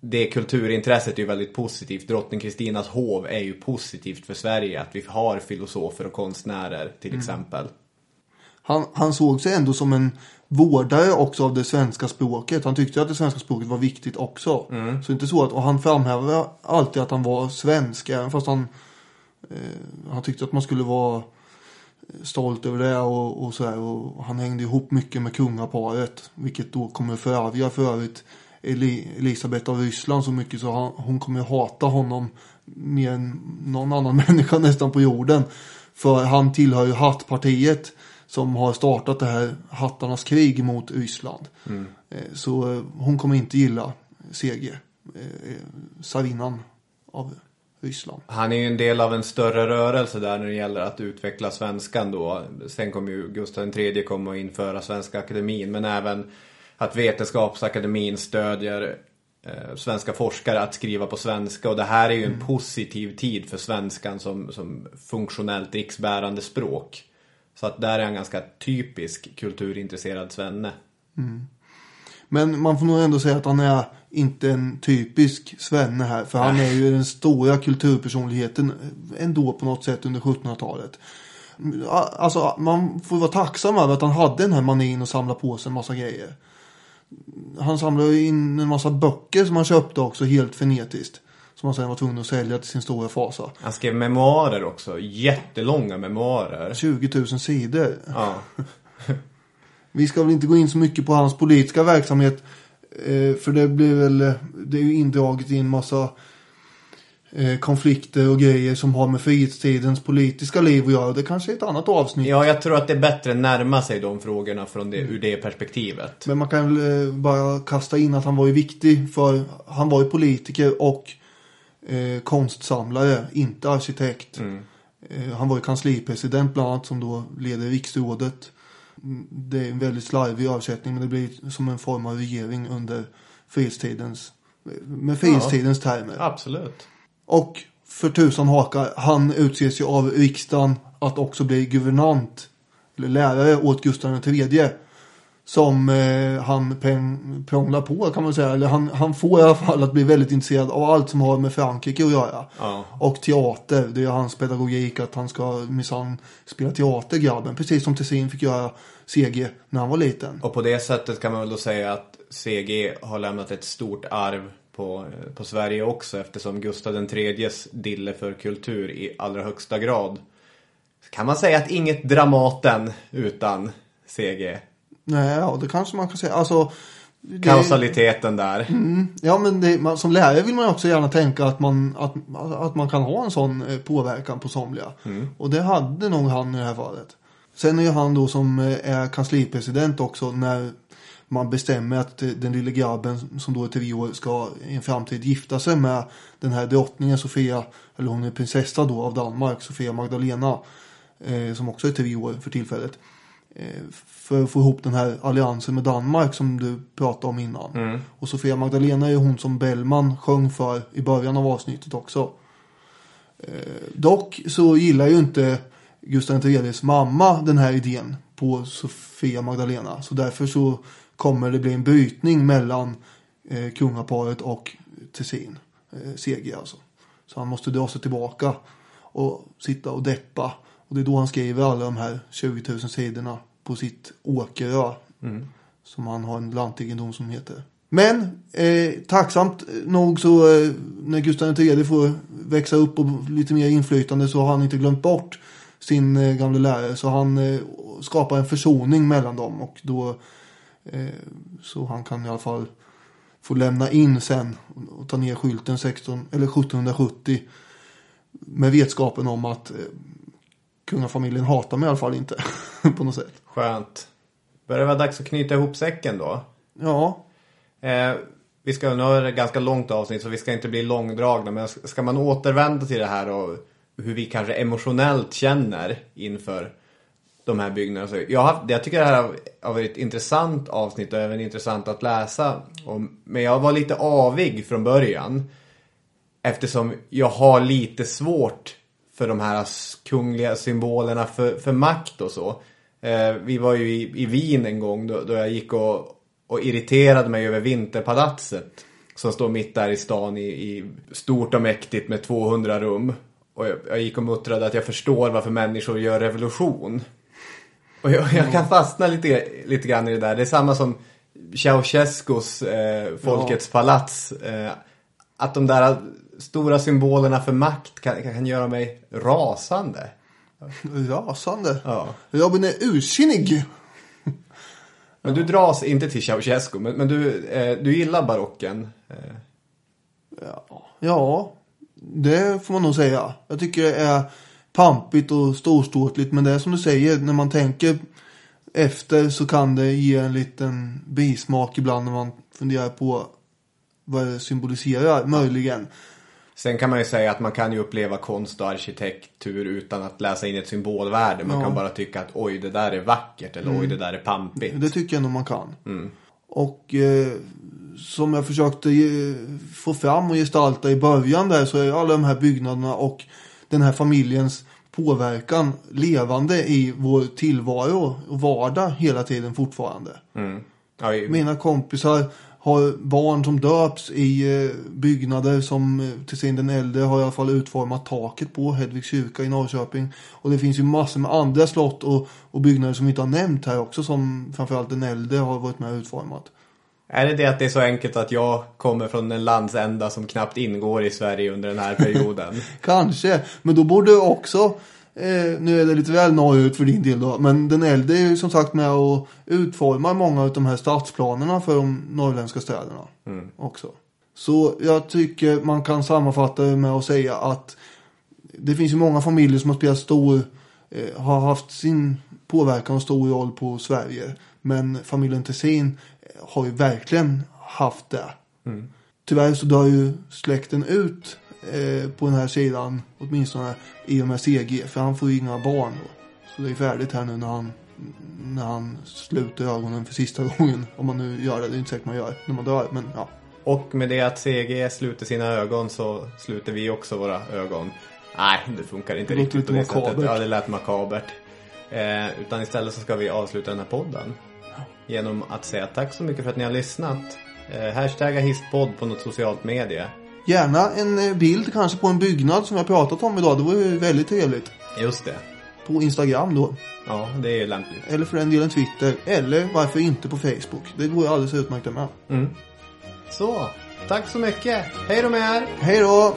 Det kulturintresset är ju väldigt positivt. Drottning Kristinas hov är ju positivt för Sverige. Att vi har filosofer och konstnärer till exempel. Han, han såg sig ändå som en vårdare också av det svenska språket. Han tyckte att det svenska språket var viktigt också. Så inte så att, och han framhävde alltid att han var svensk. Även fast han, eh, han tyckte att man skulle vara stolt över det och, och sådär. Och han hängde ihop mycket med kungaparet. Vilket då kommer förarga för övrigt Eli, Elisabeth av Ryssland så mycket så han, hon kommer hata honom mer än någon annan människa nästan på jorden. För han tillhör ju hattpartiet som har startat det här hattarnas krig mot Ryssland. Eh, Så eh, hon kommer inte gilla CG, eh, eh, sarinnan av Ryssland. Han är ju en del av en större rörelse där när det gäller att utveckla svenskan då. Sen kommer ju Gustav III komma att införa Svenska Akademin. Men även att Vetenskapsakademin stödjer eh, svenska forskare att skriva på svenska. Och det här är ju en positiv tid för svenskan som, som funktionellt riksbärande språk. Så att där är han ganska typisk kulturintresserad svenne. Men man får nog ändå säga att han är inte en typisk svenne här. För han är ju den stora kulturpersonligheten ändå på något sätt under 1700-talet. Alltså man får vara tacksam över att han hade den här manin att samla på sig en massa grejer. Han samlade in en massa böcker som han köpte också helt frenetiskt. Som han sen var tvungen att sälja till sin stora fasa. Han skrev memoarer också. Jättelånga memoarer. 20 000 sidor. Ja. Vi ska väl inte gå in så mycket på hans politiska verksamhet. Eh, för det blir väl, det är ju indraget i en massa eh, konflikter och grejer som har med frihetstidens politiska liv att göra. Det kanske är ett annat avsnitt. ja, jag tror att det är bättre att närma sig de frågorna från det, ur det perspektivet. Men man kan väl eh, bara kasta in att han var ju viktig för han var ju politiker och eh, konstsamlare, inte arkitekt. Eh, han var ju kanslipresident bland annat som då leder riksrådet. Det är en väldigt slarvig översättning men det blir som en form av regering under frihetstidens, med frihetstidens termer. Absolut. Och för tusan hakar, han utses ju av riksdagen att också bli guvernant, eller lärare åt Gustav III. Som eh, han prånglar på kan man säga. Eller han, han får i alla fall att bli väldigt intresserad av allt som har med Frankrike att göra. Ja. Och teater, det är hans pedagogik att han ska minsann spela teater grabben. Precis som Tessin fick göra CG när han var liten. Och på det sättet kan man väl då säga att CG har lämnat ett stort arv på, på Sverige också eftersom Gustav IIIs dille för kultur i allra högsta grad. Kan man säga att inget Dramaten utan CG? Nej, ja, det kanske man kan säga. Alltså, det- Kausaliteten där. Ja, men det, man, som lärare vill man också gärna tänka att man, att, att man kan ha en sån eh, påverkan på somliga. Och det hade nog han i det här fallet. Sen är ju han då som eh, är kanslipresident också när man bestämmer att eh, den lille grabben som då är tre år ska i en framtid gifta sig med den här drottningen Sofia, eller hon är prinsessa då av Danmark, Sofia Magdalena, eh, som också är tre år för tillfället. Eh, för att få ihop den här alliansen med Danmark som du pratade om innan. Och Sofia Magdalena är hon som Bellman sjöng för i början av avsnittet också. Eh, dock så gillar ju inte Gustav IIIs mamma den här idén på Sofia Magdalena. Så därför så kommer det bli en brytning mellan eh, kungaparet och Tessin. Eh, CG alltså. Så han måste dra sig tillbaka och sitta och deppa. Och det är då han skriver alla de här 20 000 sidorna på sitt Åkerö. Som han har en lantegendom som heter. Men eh, tacksamt nog så eh, när Gustav III får växa upp och lite mer inflytande så har han inte glömt bort sin eh, gamla lärare. Så han eh, skapar en försoning mellan dem och då eh, så han kan i alla fall få lämna in sen och ta ner skylten 16 eller 1770 med vetskapen om att kungafamiljen hatar mig i alla fall inte på något sätt. Skönt. Börjar det vara dags att knyta ihop säcken då? Ja, Eh, vi ska nu ha ett ganska långt avsnitt så vi ska inte bli långdragna. Men ska man återvända till det här och hur vi kanske emotionellt känner inför de här byggnaderna. Så jag, har, jag tycker det här har varit ett intressant avsnitt och även intressant att läsa. Och, men jag var lite avig från början. Eftersom jag har lite svårt för de här kungliga symbolerna för, för makt och så. Eh, vi var ju i, i Wien en gång då, då jag gick och, och irriterade mig över Vinterpalatset. Som står mitt där i stan i, i stort och mäktigt med 200 rum. Och jag, jag gick och muttrade att jag förstår varför människor gör revolution. Och jag, jag kan fastna lite, lite grann i det där. Det är samma som Ceausescus eh, Folkets palats. Eh, att de där stora symbolerna för makt kan, kan göra mig rasande. rasande. Ja. Robin är ursinnig. Men du dras inte till Ceausescu, men, men du, eh, du gillar barocken. Eh, Ja, ja, det får man nog säga. Jag tycker det är pampigt och storståtligt. Men det är som du säger, när man tänker efter så kan det ge en liten bismak ibland när man funderar på vad det symboliserar, möjligen. Sen kan man ju säga att man kan ju uppleva konst och arkitektur utan att läsa in ett symbolvärde. Man Ja. kan bara tycka att oj, det där är vackert eller oj, det där är pampigt. Det tycker jag nog man kan. Och eh, som jag försökte ge, få fram och gestalta i början där så är alla de här byggnaderna och den här familjens påverkan levande i vår tillvaro och vardag hela tiden fortfarande. Mm. I- Mina kompisar har barn som döps i eh, byggnader som eh, Tessin den äldre har i alla fall utformat taket på, Hedvigs kyrka i Norrköping. Och det finns ju massor med andra slott och, och byggnader som vi inte har nämnt här också som framförallt den äldre har varit med och utformat. Är det det att det är så enkelt att jag kommer från en landsända som knappt ingår i Sverige under den här perioden? Kanske, men då borde också Eh, nu är det lite väl norrut för din del då. Men den äldre är ju som sagt med och utformar många av de här stadsplanerna för de norrländska städerna. Också. Så jag tycker man kan sammanfatta det med att säga att det finns ju många familjer som har spelat stor, eh, har haft sin påverkan och stor roll på Sverige. Men familjen Tessin har ju verkligen haft det. Tyvärr så dör ju släkten ut eh, på den här sidan, åtminstone i och med CG, för han får ju inga barn då. Så det är färdigt här nu när han, när han sluter ögonen för sista gången. Om man nu gör det, det är inte säkert man gör när man dör, men ja. Och med det att CG sluter sina ögon så sluter vi också våra ögon. Nej, det funkar inte Det riktigt på det sättet. makabert. Ja, det lät makabert. Eh, utan istället så ska vi avsluta den här podden. Genom att säga tack så mycket för att ni har lyssnat. Eh, hashtagga hisspodd på något socialt medie. Gärna en eh, bild kanske på en byggnad som jag pratat om idag. Det vore ju väldigt trevligt. Just det. På Instagram då. Ja, det är lämpligt. Eller för den delen Twitter. Eller varför inte på Facebook. Det vore alldeles utmärkt med. Så, tack så mycket. Hej då med er! Hej då!